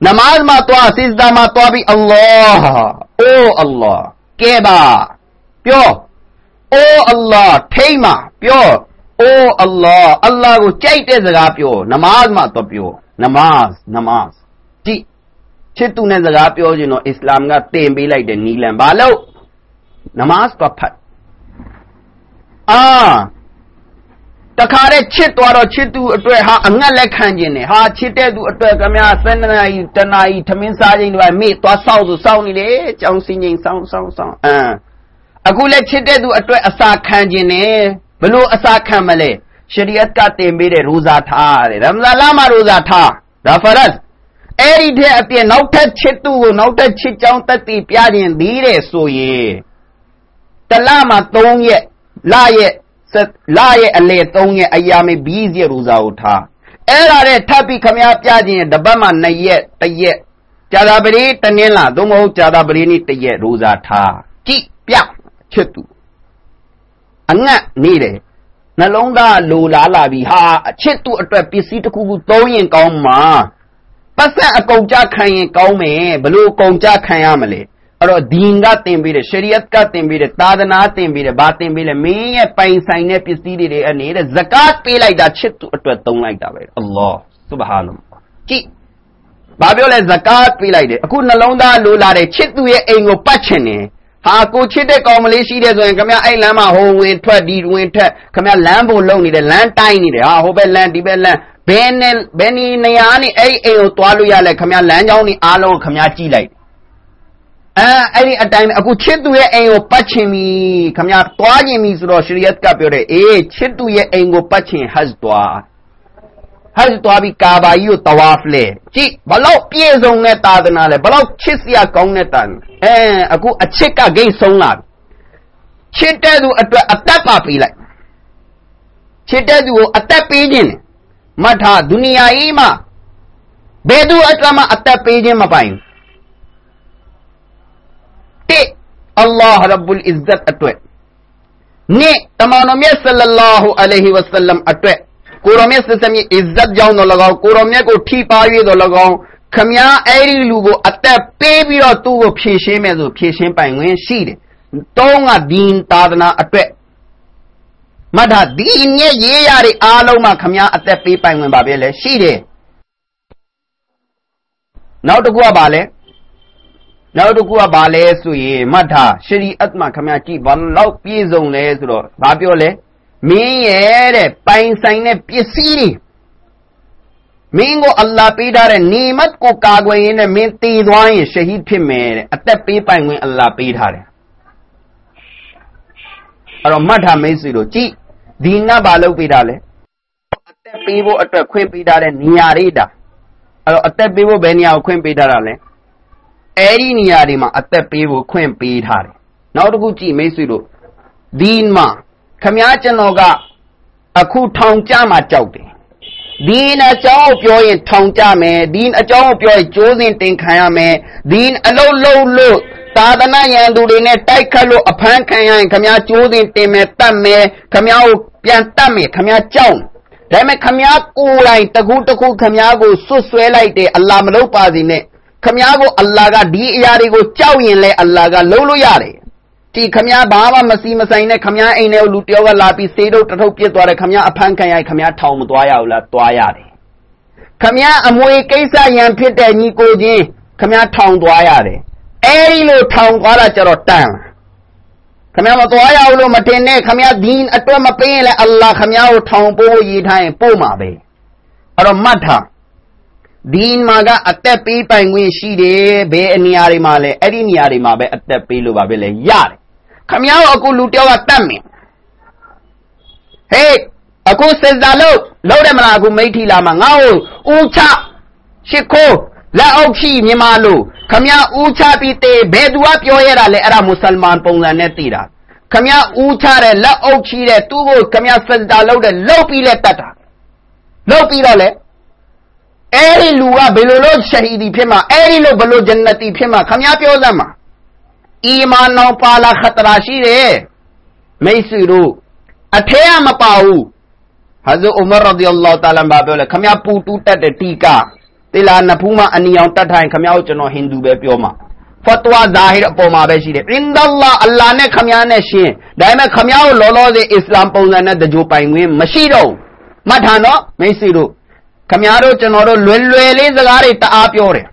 နမတ်မှာတော့စစ်ဒါမှာတော့ပြီးအလ္လာဟ်အိုးအလ္လာဟ်ကဲပါပြောအိုးအလ္လာဟ်ထိမ့် ချစ်သူနဲ့စကားပြောခြင်းတော့အစ္စလာမ်ကတင်ပေးလိုက်တဲ့နီလန်ဘာလို့နမတ်တော့ဖတ်အာတခါတည်းချစ်သွားတော့ချစ်သူအတွက်ဟာအငတ်လက်ခံခြင်းနဲ့ဟာချစ်တဲ့သူအတွက်ကများဆယ်နာရီတနာရီထမင်းစားခြင်းတွေမေ့သွားဆောက်ဆိုဆောက်နေတယ်ကြောင်စင်ချင်းဆောင်းဆောင်းဆောင်းအမ်အခုလည်းချစ်တဲ့သူအတွက်အစာခံခြင်းနဲ့ဘလို့အစာခံမလဲရှရီယတ်ကတင်ပေးတဲ့ရိုဇာထားတယ်ရမဇာလမှာရိုဇာထားဒါဖရတ် အဲ့ဒီတဲ့အပြင်နောက်ထပ်ချစ်သူကိုနောက်ထပ်ချစ်ကြောင်းတက်တည်ပြခြင်းသေးတယ်ဆိုရင်တလမှာ3ရက်လရက်လရဲ့အလေ3ရက်အရာမေဘီးရက်ရူဇာကိုထားအဲ့ဒါနဲ့ထပ်ပြီးခမည်းပြခြင်းတပတ်မှာ2ရက်1ရက်ကြာတာပရိတနင်းလာသို့မဟုတ်ကြာတာပရိနေ့1ရက်ရူဇာထားကြည့်ပြချစ်သူအငတ်နေတယ်နှလုံးသားလိုလားလာပြီဟာအချစ်သူအတွက်ပစ္စည်းတစ်ခုခုသုံးရင်ကောင်းမှာ ပတ်စံအကုန်ကြခံရင်ကောင်းမယ်ဘလို့အကုန်ကြခံရမလဲအဲ့တော့ဒီင်ကတင်ပေးတယ်ရှရီယတ်ကတင်ပေးတယ်သာသနာတင်ပေးတယ်ဘာတင်ပေးလဲမင်းရဲ့ပိုင်ဆိုင်တဲ့ပစ္စည်းတွေအနေနဲ့ဇကတ်ပေးလိုက်တာချစ်သူအတွက်သုံးလိုက်တာပဲအလ္လာဟ်ဆုဘဟာန ல்லா ကြည့်ဘာပြောလဲဇကတ်ပေးလိုက်တယ်အခုနှလုံးသားလိုလာတဲ့ချစ်သူရဲ့အိမ်ကိုပတ်ချင်တယ်ဟာကိုချစ်တဲ့ကောင်မလေးရှိတယ်ဆိုရင်ခမအဲ့လမ်းမှာဟိုဝင်ထွက်ဒီဝင်ထွက်ခမလမ်းဖို့လုံနေတယ်လမ်းတိုင်းနေတယ်ဟာဟိုဘက်လမ်းဒီဘက်လမ်း ဘယ်နဲ့ဘယ်နီနေရာနေအဲ့အိမ်ကိုသွားလို့ရလဲခမလမ်းကြောင်းနေအားလုံးခမကြည့်လိုက်အဲအဲ့ဒီအတိုင်းအခုချစ်သူရဲ့အိမ်ကိုပတ်ချင်ပြီခမသွားခြင်းပြီဆိုတော့ရှရီယတ်ကပြောတယ်အေးချစ်သူရဲ့အိမ်ကိုပတ်ချင်ဟတ်သွားဟတ်သွားပြီးကာဘာကြီးကိုတဝါဖလဲကြည့်ဘလောက်ပြည့်စုံတဲ့သာသနာလဲဘလောက်ချစ်စရာကောင်းတဲ့တာအဲအခုအချစ်ကဂိတ်ဆုံးလာပြီချစ်တဲ့သူအတွက်အသက်ပါပေးလိုက်ချစ်တဲ့သူကိုအသက်ပေးခြင်း မတ်ထားဒုနီယာကြီးမှာဘယ်သူအတွက်မှအသက်ပေးခြင်းမပိုင်ဘူးအလ္လာဟ်ရဘ်ဘူလ်အစ္စတ်အတွက်နှစ်တမန်တော်မြတ်ဆလလာဟူအလိုင်ဟီဝဆလမ်အတွက်ကိုရောမြတ်စစမြအစ္စတ်ကြောင့်တော့၎င်းကိုရောမြတ်ကိုထိပါ၍တော့၎င်းခမည်းအဲ့ဒီလူကိုအသက်ပေးပြီးတော့သူ့ကိုဖြည့်ရှင်းမယ်ဆိုဖြည့်ရှင်းပိုင်ခွင့်ရှိတယ်။တောင်းကဒင်းသာသနာအတွက် မတ်တာဒီညရဲ့ရေးရတဲ့အားလုံးမှာခမည်းအသက်ပေးပိုင်ခွင့်ပါပဲလေရှိတယ်။နောက်တစ်ခုကပါလဲနောက်တစ်ခုကဘာလဲဆိုရင်မတ်တာရှရီအတ်မှာခမကြည့်ဘာလောက်ပြည့်စုံလဲဆိုတော့ဘာပြောလဲမင်းရဲ့တဲ့ပိုင်ဆိုင်တဲ့ပစ္စည်းတွေမင်းကိုအလ္လာဟ်ပေးထားတဲ့နေမတ်ကိုကာကွယ်ရင်းနဲ့မင်းတည်သွားရင်ရှဟီဒ်ဖြစ်မယ်တဲ့အသက်ပေးပိုင်ခွင့်အလ္လာဟ်ပေးထားတယ်အဲ့တော့မတ်တာမိတ်ဆွေတို့ကြည့် ဒီနတ်ဘာလုပ်ပေးတာလဲအသက်ပေးဖို့အတွက်ခွင့်ပေးထားတဲ့နေရာတွေတာအဲ့တော့အသက်ပေးဖို့ဘယ်နေရာကိုခွင့်ပေးထားတာလဲအဲ့ဒီနေရာတွေမှာအသက်ပေးဖို့ခွင့်ပေးထားတယ်နောက်တစ်ခုကြည့်မိတ်ဆွေတို့ဒီမှာခမားကျွန်တော်ကအခုထောင်ကြမှာကြောက်တယ်ဒီအကြောင်းကိုပြောရင်ထောင်ကြမယ်ဒီအကြောင်းကိုပြောရင်ကျိုးစင်တင်ခံရမယ်ဒီအလုံးလုံးလို့သာသနာရန်သူတွေနဲ့တိုက်ခတ်လို့အဖမ်းခံရရင်ခမားကျိုးစင်တင်မယ်တတ်မယ်ခမားကို ပြန်တတ်မယ်ခမားကြောက်ဒါပေမဲ့ခမားကိုယ်တိုင်တခုတခုခမားကိုဆွတ်ဆွဲလိုက်တယ်အလ္လာဟ်မလုပ်ပါစေနဲ့ခမားကိုအလ္လာဟ်ကဒီအရာတွေကိုကြောက်ရင်လဲအလ္လာဟ်ကလုံးလို့ရတယ်ဒီခမည်းဘာမှမစီမဆိုင်နဲ့ခမည်းအိမ်ထဲကိုလူတယောက်ကလာပြီးစေးတော့တထုပ်ပြစ်သွားတယ်ခမည်းအဖမ်းခံရခမည်းထောင်မသွားရဘူးလားသွားရတယ်ခမည်းအမွေကိစ္စရန်ဖြစ်တဲ့ညီကိုချင်းခမည်းထောင်သွားရတယ်အဲဒီလိုထောင်သွားတာကြတော့တန် ခမည်းမသွားရဘူးလို့မတင်နဲ့ခမည်းဒီန်အတွက်မပေးရင်လည်းအလ္လာဟ်ခမည်းကိုထောင်ပို့ရေးထားရင်ပို့မှာပဲအဲ့တော့မှတ်ထားဒီမှာကအသက်ပေးပိုင်ခွင့်ရှိတယ်ဘယ်အနေရာတွေမှာလဲအဲ့ဒီနေရာတွေမှာပဲအသက်ပေးလို့ပါပဲလေရတယ်ခမည်းအခုလူတယောက်ကတတ်မယ်ဟေးအခုစစ်သားလို့လုံးတယ်မလားအခုမိထီလာမှာငါ့ကိုဦးချရှ िख ိုး လက်အုပ်ဖြီးမြန်မာလို့ခမည်းဦးချပြီးတေးဘယ်သူကပြောရတာလဲအဲ့ဒါမွတ်စလမန်ပုံစံနဲ့သိတာခမည်းဦးချတဲ့လက်အုပ်ချီတဲ့သူ့ကိုခမည်းစစ်သားလို့တဲ့လှုပ်ပြီးလဲတတ်တာလှုပ်ပြီးတော့လဲအဲ့ဒီလူကဘယ်လိုလို့ရှဟီဒီဖြစ်မှာအဲ့ဒီလိုဘယ်လိုဂျန်နတီဖြစ်မှာခမည်းပြောစမ်းမှာအီမာန်တော်ပါလာခတရာရှိတယ်မိတ်ဆွေတို့အထဲကမပါဘူးဟာဇ်ဥမာရဒီအလ္လာဟ်တာလာဘာပြောလဲခမပူတူတက်တဲ့တီကာ တေလာနဖူးမအနီအောင်တတ်ထိုင်ခမကိုကျွန်တော်ဟိန္ဒူပဲပြောမှာဖတ်ဝါဇာဟီအပေါ်မှာပဲရှိတယ်အင်ဒလ္လာအလ္လာနဲ့ခမနဲ့ရှင်ဒါပေမဲ့ခမကိုလောလောဆယ်အစ္စလာမ်ပုံစံနဲ့တကြိုပိုင်ခွင့်မရှိတော့မှတ်ထားနော်မိတ်ဆွေတို့ခမတို့ကျွန်တော်တို့လွယ်လွယ်လေးစကားတွေတအားပြောတယ်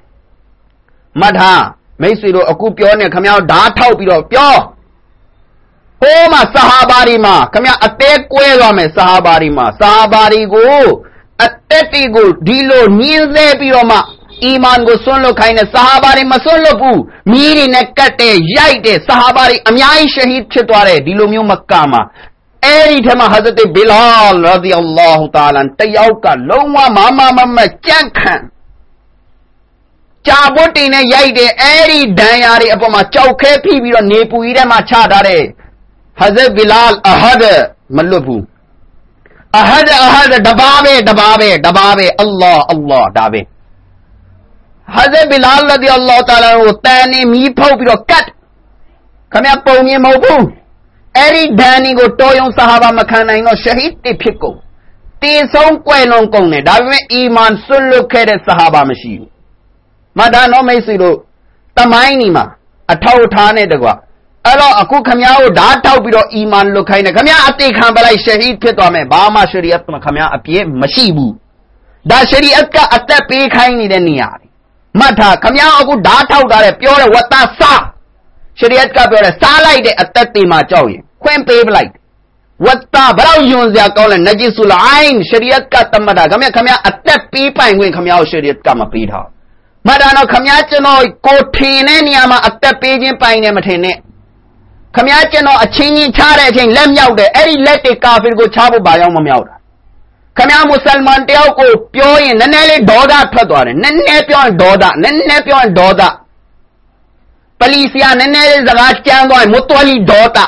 မှတ်ထားမိတ်ဆွေတို့အခုပြောနေခမရောဓာတ်ထောက်ပြီးတော့ပြောဟိုးမှာဆဟာဘာတွေမှာခမရအသေးကွဲသွားမယ်ဆဟာဘာတွေမှာဆဟာဘာတွေကို အသက်တီကိုဒီလိုညင်းဆဲပြီးတော့မှအီမန်ကိုဆွန့်လွတ်ခိုင်းတဲ့ဆဟာဘာတွေမဆွန့်လွတ်ဘူးမီးတွေနဲ့ကတ်တဲ့ရိုက်တဲ့ဆဟာဘာတွေအများကြီးရှဟီဒ်ဖြစ်သွားတယ်ဒီလိုမျိုးမက္ကာမှာအဲ့ဒီထဲမှာဟဇရတ်ဘီလာရာဒီအလ္လာဟူတာလာတယောက်ကလုံးဝမမမမကြန့်ခံကြာပွတ်တင်နဲ့ရိုက်တဲ့အဲ့ဒီဒဏ်ရာတွေအပေါ်မှာကြောက်ခဲဖိပြီးတော့နေပူကြီးထဲမှာချထားတဲ့ဟဇ်ဘီလာအဟဒ်မလွတ်ဘူး အဟဒ်အဟဒ်တပါးပဲတပါးပဲတပါးပဲအလ္လာဟ်အလ္လာဟ်ဒါပဲဟဇ်ဘီလာရဒီအလ္လာဟ်တာလာကိုတန်နေမီးဖုတ်ပြီးတော့ကတ်ခမပုံမြင်မဟုတ်ဘူးအဲ့ဒီဒဏ်นี่ကိုတော်ယုံဆဟာဘာမခံနိုင်တော့ရှဟီဒ်တစ်ဖြစ်ကုန်တေဆုံးကွယ်လွန်ကုန်တယ်ဒါပေမဲ့အီမန်ဆွတ်လွတ်ခဲ့တဲ့ဆဟာဘာမရှိဘူးမဒါနောမိတ်ဆွေတို့တမိုင်းနီမှာအထောက်ထားနဲ့တကွ အဲ့တော့အခုခမည်းကိုဓာတ်ထောက်ပြီးတော့အီမန်လွတ်ခိုင်းတယ်ခမည်းအတိခံပလိုက်ရှဟီဒ်ဖြစ်သွားမယ်ဘာမှရှရီအတ်မှာခမည်းအပြည့်မရှိဘူးဒါရှရီအတ်ကအသက်ပေးခိုင်းနေတဲ့နေရာမှတ်ထားခမည်းအခုဓာတ်ထောက်တာလေပြောတဲ့ဝတ္တဆာရှရီအတ်ကပြောတယ်စားလိုက်တဲ့အသက်တွေမှာကြောက်ရင်ခွင့်ပေးပလိုက်ဝတ္တဘလောက်ယွန်စရာကောင်းလဲနဂျီဆူလအိုင်းရှရီအတ်ကတမတာခမည်းခမည်းအသက်ပေးပိုင်ခွင့်ခမည်းကိုရှရီအတ်ကမပေးထားမှတ်တာတော့ခမည်းကျွန်တော်ကိုထင်တဲ့နေရာမှာအသက်ပေးခြင်းပိုင်တယ်မထင်နဲ့ ခမည်းကျွန်တော်အချင်းချင်းချတဲ့အချိန်လက်မြောက်တယ်အဲ့ဒီလက်တွေကာဖီကိုချဖို့ဘာကြောင့်မမြောက်တာခမည်းမွတ်စလမန်တယောက်ကိုပြောရင်နည်းနည်းလေးဒေါသထွက်သွားတယ်နည်းနည်းပြောရင်ဒေါသနည်းနည်းပြောရင်ဒေါသပလီစီယာနည်းနည်းလေးစကားကြမ်းသွားရင်မွတ်တော်လီဒေါသ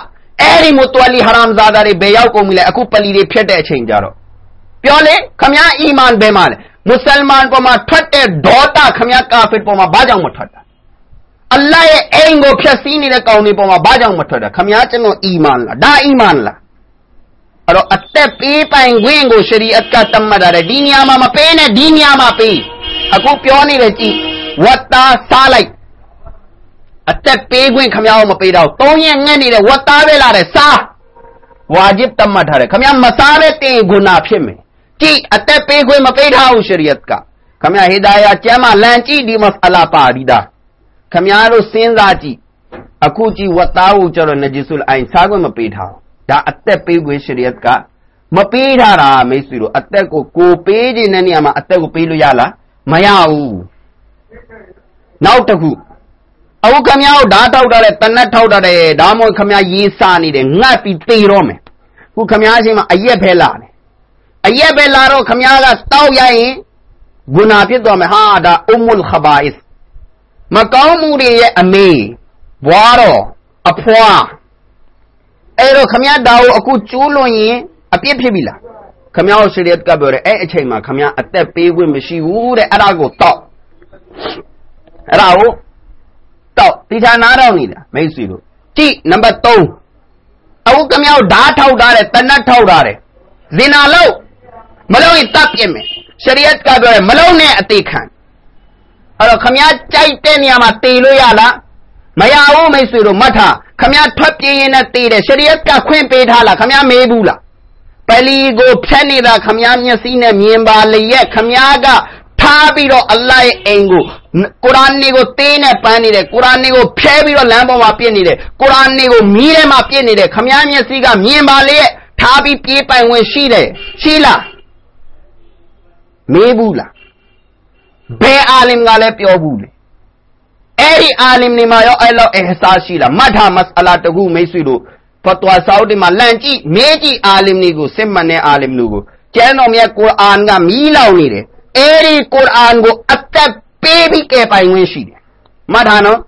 အဲ့ဒီမွတ်တော်လီဟရမ်ဇာဒါတွေဘယ်ရောက်ကုန်ပြီလဲအခုပလီတွေဖြစ်တဲ့အချိန်ကြတော့ပြောလေခမည်းအီမန်ဘယ်မှာလဲမွတ်စလမန်ပေါ်မှာထွက်တဲ့ဒေါသခမည်းကာဖီပေါ်မှာဘာကြောင့်မထွက်တာ အလ္လာဟ်ရဲ့အိမ်ကိုဖျက်ဆီးနေတဲ့ကောင်တွေပေါ်မှာဘာကြောင့်မထွက်တာခမည်းကျွန်တော်အီမန်လားဒါအီမန်လားအဲ့တော့အသက်ပေးပိုင်ခွင့်ကိုရှရီအတ်ကတတ်မှတ်တယ်ဒီနေရာမှာမပေးနဲ့ဒီနေရာမှာပေးအခုပြောနေတယ်ကြည်ဝတ်သားစားလိုက်အသက်ပေးခွင့်ခမည်းမပေးတော့၃ရက်ငှက်နေတဲ့ဝတ်သားပဲလာတယ်စားဝါဂျစ်တတ်မှတ်ထားတယ်ခမည်းမစားတဲ့တင်ဂုဏဖြစ်မယ်ကြည်အသက်ပေးခွင့်မပေးထားဘူးရှရီအတ်ကခမည်းဟေဒါယာကျမ်းမှာလန်ကြည့်ဒီမစအလာပါရီဒါ ခမည်းတို့စဉ်းစားကြည့်အခုကြည့်ဝတ်သားကိုကျတော့နဂျီဆူလ်အိုင်စားခွင့်မပေးထားဒါအသက်ပေးခွင့်ရှရီယတ်ကမပေးထားတာမိတ်ဆွေတို့အသက်ကိုကိုပေးခြင်းတဲ့နေရာမှာအသက်ကိုပေးလို့ရလားမရဘူးနောက်တစ်ခုအခုခမည်းတို့ဓာတ်ထောက်ထားတဲ့တနတ်ထောက်ထားတဲ့ဒါမှမဟုတ်ခမည်းရေးစားနေတယ်ငတ်ပြီးသေတော့မယ်ခုခမည်းချင်းမှာအရက်ဖဲလာတယ်အရက်ပဲလာတော့ခမည်းကတောက်ရရင်ဂုနာဖြစ်သွားမယ်ဟာဒါအုမ္မုလ်ခဘာအစ် မကောင်းမှုတွေရဲ့အမေဘွားတော်အဖွားအဲ့တော့ခမရဒါကိုအခုကျိုးလွန်ရင်အပြစ်ဖြစ်ပြီလားခမရရှရီယတ်ကပြောတယ်အဲ့အချိန်မှာခမရအသက်ပေးခွင့်မရှိဘူးတဲ့အဲ့ဒါကိုတောက်အဲ့ဒါကိုတောက်တိထာနာတော့နေတာမိတ်ဆွေတို့ကြည့်နံပါတ်3အခုခမရဓာတ်ထောက်ထားတယ်တနတ်ထောက်ထားတယ်ဇင်နာလို့မလို့ရင်တပ်ပြစ်မယ်ရှရီယတ်ကပြောတယ်မလို့နဲ့အသေးခံ အဲ့တော့ခမရကြိုက်တဲ့နေရာမှာတေလို့ရလားမရဘူးမိတ်ဆွေတို့မှတ်ထားခမရထွက်ပြေးရင်နဲ့တေတယ်ရှရီယတ်ကခွင့်ပေးထားလားခမရမေးဘူးလားပလီကိုဖြတ်နေတာခမရမျက်စိနဲ့မြင်ပါလျက်ခမရကထားပြီးတော့အလ္လာဟ်ရဲ့အိမ်ကိုကုရ်အာန်ကိုသေးနဲ့ပန်းနေတယ်ကုရ်အာန်ကိုဖျဲပြီးတော့လမ်းပေါ်မှာပြစ်နေတယ်ကုရ်အာန်ကိုမီးထဲမှာပြစ်နေတယ်ခမရမျက်စိကမြင်ပါလျက်ထားပြီးပြေးပိုင်ဝင်ရှိတယ်ရှိလားမေးဘူးလား ဘယ်အာလင်ကလည်းပြောဘူးလေအဲ့ဒီအာလင်နေမှာရောအဲ့လောက်အဟဆာရှိလားမတ်ထာမစအလာတခုမိတ်ဆွေတို့ဖတ်တော်ဆောက်ဒီမှာလန့်ကြည့်မေးကြည့်အာလင်တွေကိုစစ်မှန်တဲ့အာလင်တွေကိုကျမ်းတော်မြတ်ကုရ်အာန်ကမီးလောင်နေတယ်အဲ့ဒီကုရ်အာန်ကိုအသက်ပေးပြီးကဲပိုင်ဝင်ရှိတယ်မတ်ထာနော်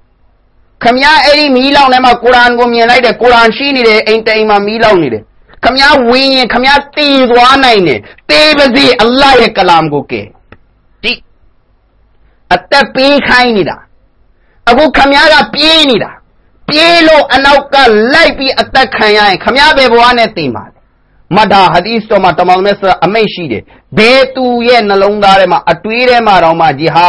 ခမည်းအဲ့ဒီမီးလောင်ထဲမှာကုရ်အာန်ကိုမြင်လိုက်တယ်ကုရ်အာန်ရှိနေတယ်အိမ်တိမ်မှာမီးလောင်နေတယ်ခမည်းဝင်ရင်ခမည်းတည်သွားနိုင်တယ်တေးပါစေအလ္လာဟ်ရဲ့ကလာမ်ကိုကဲ အသက်ပေးခိုင်းနေတာအခုခမည်းကပြေးနေတာပြေးလို့အနောက်ကလိုက်ပြီးအသက်ခံရရင်ခမည်းပဲဘဝနဲ့သိမှာမဒါဟာဒီစ်တော်မှာတမောင်မဲ့အမိတ်ရှိတယ်ဘယ်သူရဲ့နှလုံးသားထဲမှာအတွေးထဲမှာတော့မှဂျီဟာ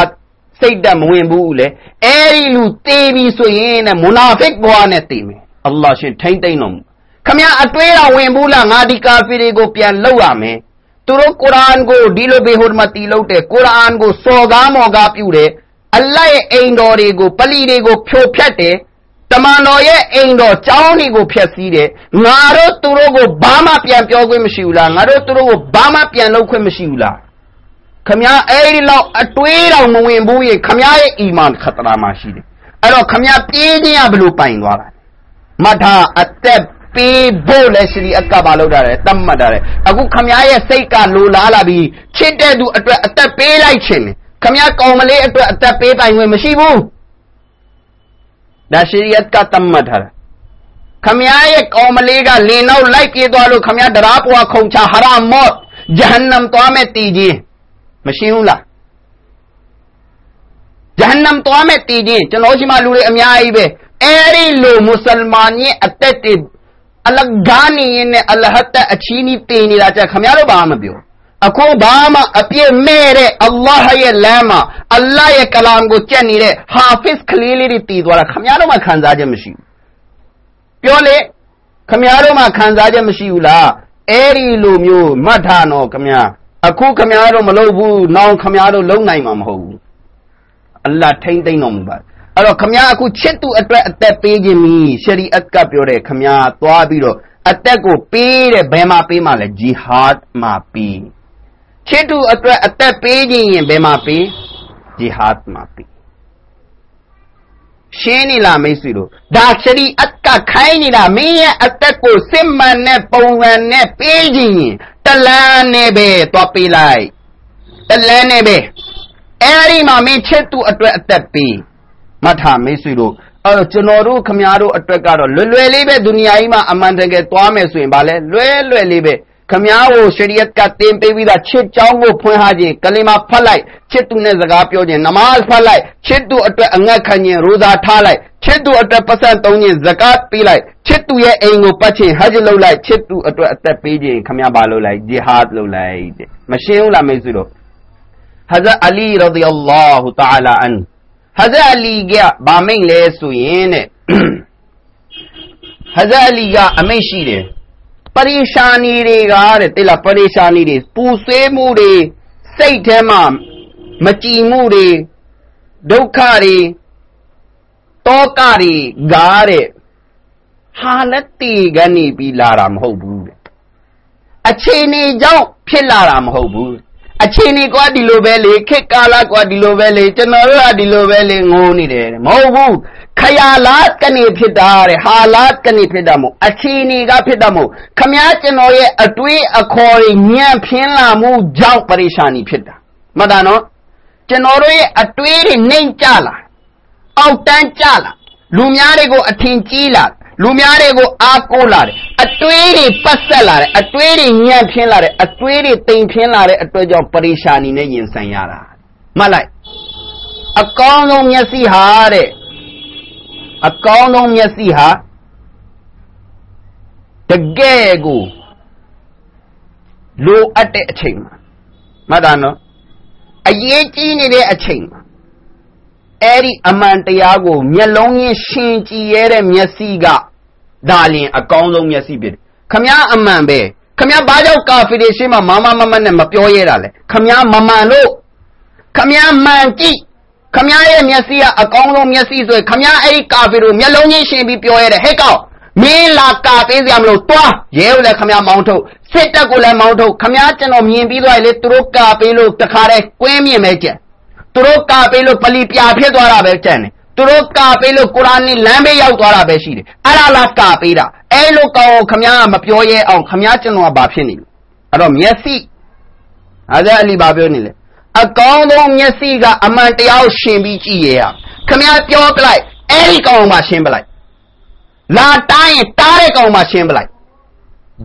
စိတ်တက်မဝင်ဘူးလေအဲ့ဒီလူတေးပြီဆိုရင်နဲ့မူနာဖစ်ဘဝနဲ့သိမယ်အလ္လာဟ်ရှင်ထိမ့်သိမ့်တော်မူခမည်းအတွေးတော်ဝင်ဘူးလားငါဒီကာဖီတွေကိုပြန်လောက်ရမယ် သူတို့ကုရ်အာန်ကိုဒီလိုဘေဟွတ်မတီလုပ်တယ်ကုရ်အာန်ကိုစော်ကားမော်ကားပြုတယ်အလ္လာဟ်ရဲ့အိမ်တော်တွေကိုပလီတွေကိုဖြိုဖျက်တယ်တမန်တော်ရဲ့အိမ်တော်ကျောင်းတွေကိုဖျက်ဆီးတယ်ငါတို့သူတို့ကိုဘာမှပြန်ပြောခွင့်မရှိဘူးလားငါတို့သူတို့ကိုဘာမှပြန်လုပ်ခွင့်မရှိဘူးလားခမည်းအဲ့ဒီလောက်အတွေးတော်မဝင်ဘူးရေခမည်းရဲ့အီမန်ခတရာမှာရှိတယ်အဲ့တော့ခမည်းပြေးခြင်းကဘယ်လိုပိုင်သွားတာမထာအသက် ပေးဖို့လဲရှရီအကဘာလုပ်တာလဲတတ်မှတ်တာလဲအခုခမည်းရဲ့စိတ်ကလိုလားလာပြီးချစ်တဲ့သူအတွက်အသက်ပေးလိုက်ခြင်းလေခမည်းကောင်မလေးအတွက်အသက်ပေးပိုင်ဝင်မရှိဘူးဒါရှရီယတ်ကတတ်မှတ်ထားတာခမည်းရဲ့ကောင်မလေးကလင်းနောက်လိုက်ပြေးသွားလို့ခမည်းဒရာပွားခုံချဟရာမော့ဂျဟန္နမ်သွားမဲ့တည်ခြင်းမရှိဘူးလားဂျဟန္နမ်သွားမဲ့တည်ခြင်းကျွန်တော်ရှိမှလူတွေအများကြီးပဲအဲ့ဒီလိုမွတ်စလမန်ရဲ့အသက်တွေ အလဂါနီနဲ့အလဟတ်အချီးနီးတည်နေတာကြခမည်းတော်ဘာမှမပြောအခုဘာမှအပြည့်မဲ့တဲ့အလ္လာဟ်ရဲ့လမ်းမှာအလ္လာဟ်ရဲ့ကလာမ်ကိုကြက်နေတဲ့ဟာဖစ်ကလေးလေးတွေတည်သွားတာခမည်းတော်မှခံစားချက်မရှိဘူးပြောလေခမည်းတော်မှခံစားချက်မရှိဘူးလားအဲ့ဒီလိုမျိုးမှတ်ထားတော့ခမည်းအခုခမည်းတော်မလုပ်ဘူးနောင်ခမည်းတော်လုံနိုင်မှာမဟုတ်ဘူးအလ္လာဟ်ထိမ့်သိမ့်တော်မူပါ အဲ့တော့ခမည်းအခုချစ်သူအတွက်အသက်ပေးခြင်းမီရှရီအတ်ကပြောတဲ့ခမည်းသွားပြီးတော့အသက်ကိုပေးတယ်ဘယ်မှာပေးမှာလဲဂျီဟာဒ်မှာပေးချစ်သူအတွက်အသက်ပေးခြင်းရင်ဘယ်မှာပေးဂျီဟာဒ်မှာပေးရှင်းနေလားမိတ်ဆွေတို့ဒါရှရီအတ်ကခိုင်းနေတာမင်းရဲ့အသက်ကိုစစ်မှန်တဲ့ပုံစံနဲ့ပေးခြင်းရင်တလန်းနဲ့ပဲသွားပေးလိုက်တလန်းနဲ့ပဲအဲ့ဒီမှာမင်းချစ်သူအတွက်အသက်ပေး မှတ်ထားမိတ်ဆွေတို့အဲ့တော့ကျွန်တော်တို့ခမများတို့အတွက်ကတော့လွယ်လွယ်လေးပဲဒုနီယာကြီးမှာအမှန်တကယ်သွားမယ်ဆိုရင်ဗာလဲလွယ်လွယ်လေးပဲခမည်းကိုရှရီယတ်ကတင်ပေးပြီးသားချစ်ကြောင်းကိုဖွင့်ထားခြင်းကလီမာဖတ်လိုက်ချစ်သူနဲ့စကားပြောခြင်းနမတ်ဖတ်လိုက်ချစ်သူအတွက်အငတ်ခံခြင်းရိုဇာထားလိုက်ချစ်သူအတွက်ပတ်စံသုံးခြင်းဇကတ်ပေးလိုက်ချစ်သူရဲ့အိမ်ကိုပတ်ခြင်းဟဂျ်လုပ်လိုက်ချစ်သူအတွက်အသက်ပေးခြင်းခမည်းဘာလုပ်လိုက်ဂျီဟာဒ်လုပ်လိုက်တဲ့မရှင်းဘူးလားမိတ်ဆွေတို့ဟဇ်အလီရဒီအလ္လာဟူတအာလာအန်ဟ ဇ်အလီကဗာမိန်လဲဆိုရင်တဲ့ဟဇ်အလီကအမိတ်ရှိတယ်ပရိရှာနီတွေကတဲ့တိလားပရိရှာနီတွေပူဆွေးမှုတွေစိတ်ထဲမှာမကြည်မှုတွေဒုက္ခတွေတောကတွေကားတဲ့ဟာလက်တီကနေပြီးလာတာမဟုတ်ဘူးတဲ့အခြေအနေကြောင့်ဖြစ်လာတာမဟုတ်ဘူး အခြေအနေကွာဒီလိုပဲလေခေတ်ကာလကွာဒီလိုပဲလေကျွန်တော်တို့ကဒီလိုပဲလေငိုနေတယ်မဟုတ်ဘူးခယာလာကနေဖြစ်တာတဲ့ဟာလာကနေဖြစ်တာမဟုတ်အခြေအနေကဖြစ်တာမဟုတ်ခမည်းကျွန်တော်ရဲ့အတွေးအခေါ်တွေညံ့ဖျင်းလာမှုကြောင့်ပရိရှာနီဖြစ်တာမှတ်တာနော်ကျွန်တော်တို့ရဲ့အတွေးတွေနှိမ့်ကြလာအောက်တန်းကြလာလူများတွေကိုအထင်ကြီးလာလူများတွေကိုအားကိုးလာတယ်အ တွေးတွေပတ်ဆက်လာတယ်အတွေးတွေညံ့ဖျင်းလာတယ်အတွေးတွေတိမ်ဖျင်းလာတဲ့အတွက်ကြောင့်ပရိရှာနီနဲ့ရင်ဆိုင်ရတာမှတ်လိုက်အကောင်းဆုံးမျက်စိဟာတဲ့အကောင်းဆုံးမျက်စိဟာတကယ်ကိုလိုအပ်တဲ့အချိန်မှာမှတ်တာနော်အရေးကြီးနေတဲ့အချိန်မှာအဲ့ဒီအမှန်တရားကိုမျက်လုံးချင်းရှင်ကြည်ရတဲ့မျက်စိက ဒါလင်အကောင်းဆုံးမျက်စိဖြစ်တယ်ခမည်းအမှန်ပဲခမည်းဘာကြောင့်ကာဖီတွေရှင်းမှာမမမမနဲ့မပြောရတာလဲခမည်းမမှန်လို့ခမည်းမှန်ကြည့်ခမည်းရဲ့မျက်စိကအကောင်းဆုံးမျက်စိဆိုရင်ခမည်းအဲ့ဒီကာဖီတို့မျက်လုံးချင်းရှင်ပြီးပြောရတဲ့ဟဲ့ကောင်မင်းလာကာပေးစရာမလိုတွားရဲကိုလည်းခမည်းမောင်းထုတ်စစ်တပ်ကိုလည်းမောင်းထုတ်ခမည်းကျွန်တော်မြင်ပြီးသွားလေသူတို့ကာပေးလို့တခါတည်းကွင်းမြင်မဲကျက်သူတို့ကာပေးလို့ပလီပြာဖြစ်သွားတာပဲကြံတယ် သူတို့ကာပေးလို့ကုရ်အာန်နဲ့လမ်းဘေးရောက်သွားတာပဲရှိတယ်အဲ့ဒါလားကာပေးတာအဲ့လိုကောင်ခမည်းကမပြောရဲအောင်ခမည်းကျွန်တော်ကဘာဖြစ်နေလဲအဲ့တော့မျက်စိဟာဇာအလီဘာပြောနေလဲအကောင်းဆုံးမျက်စိကအမှန်တရားကိုရှင်ပြီးကြည့်ရရခမည်းပြောပလိုက်အဲ့ဒီကောင်မှရှင်းပလိုက်လာတိုင်းရင်တားတဲ့ကောင်မှရှင်းပလိုက်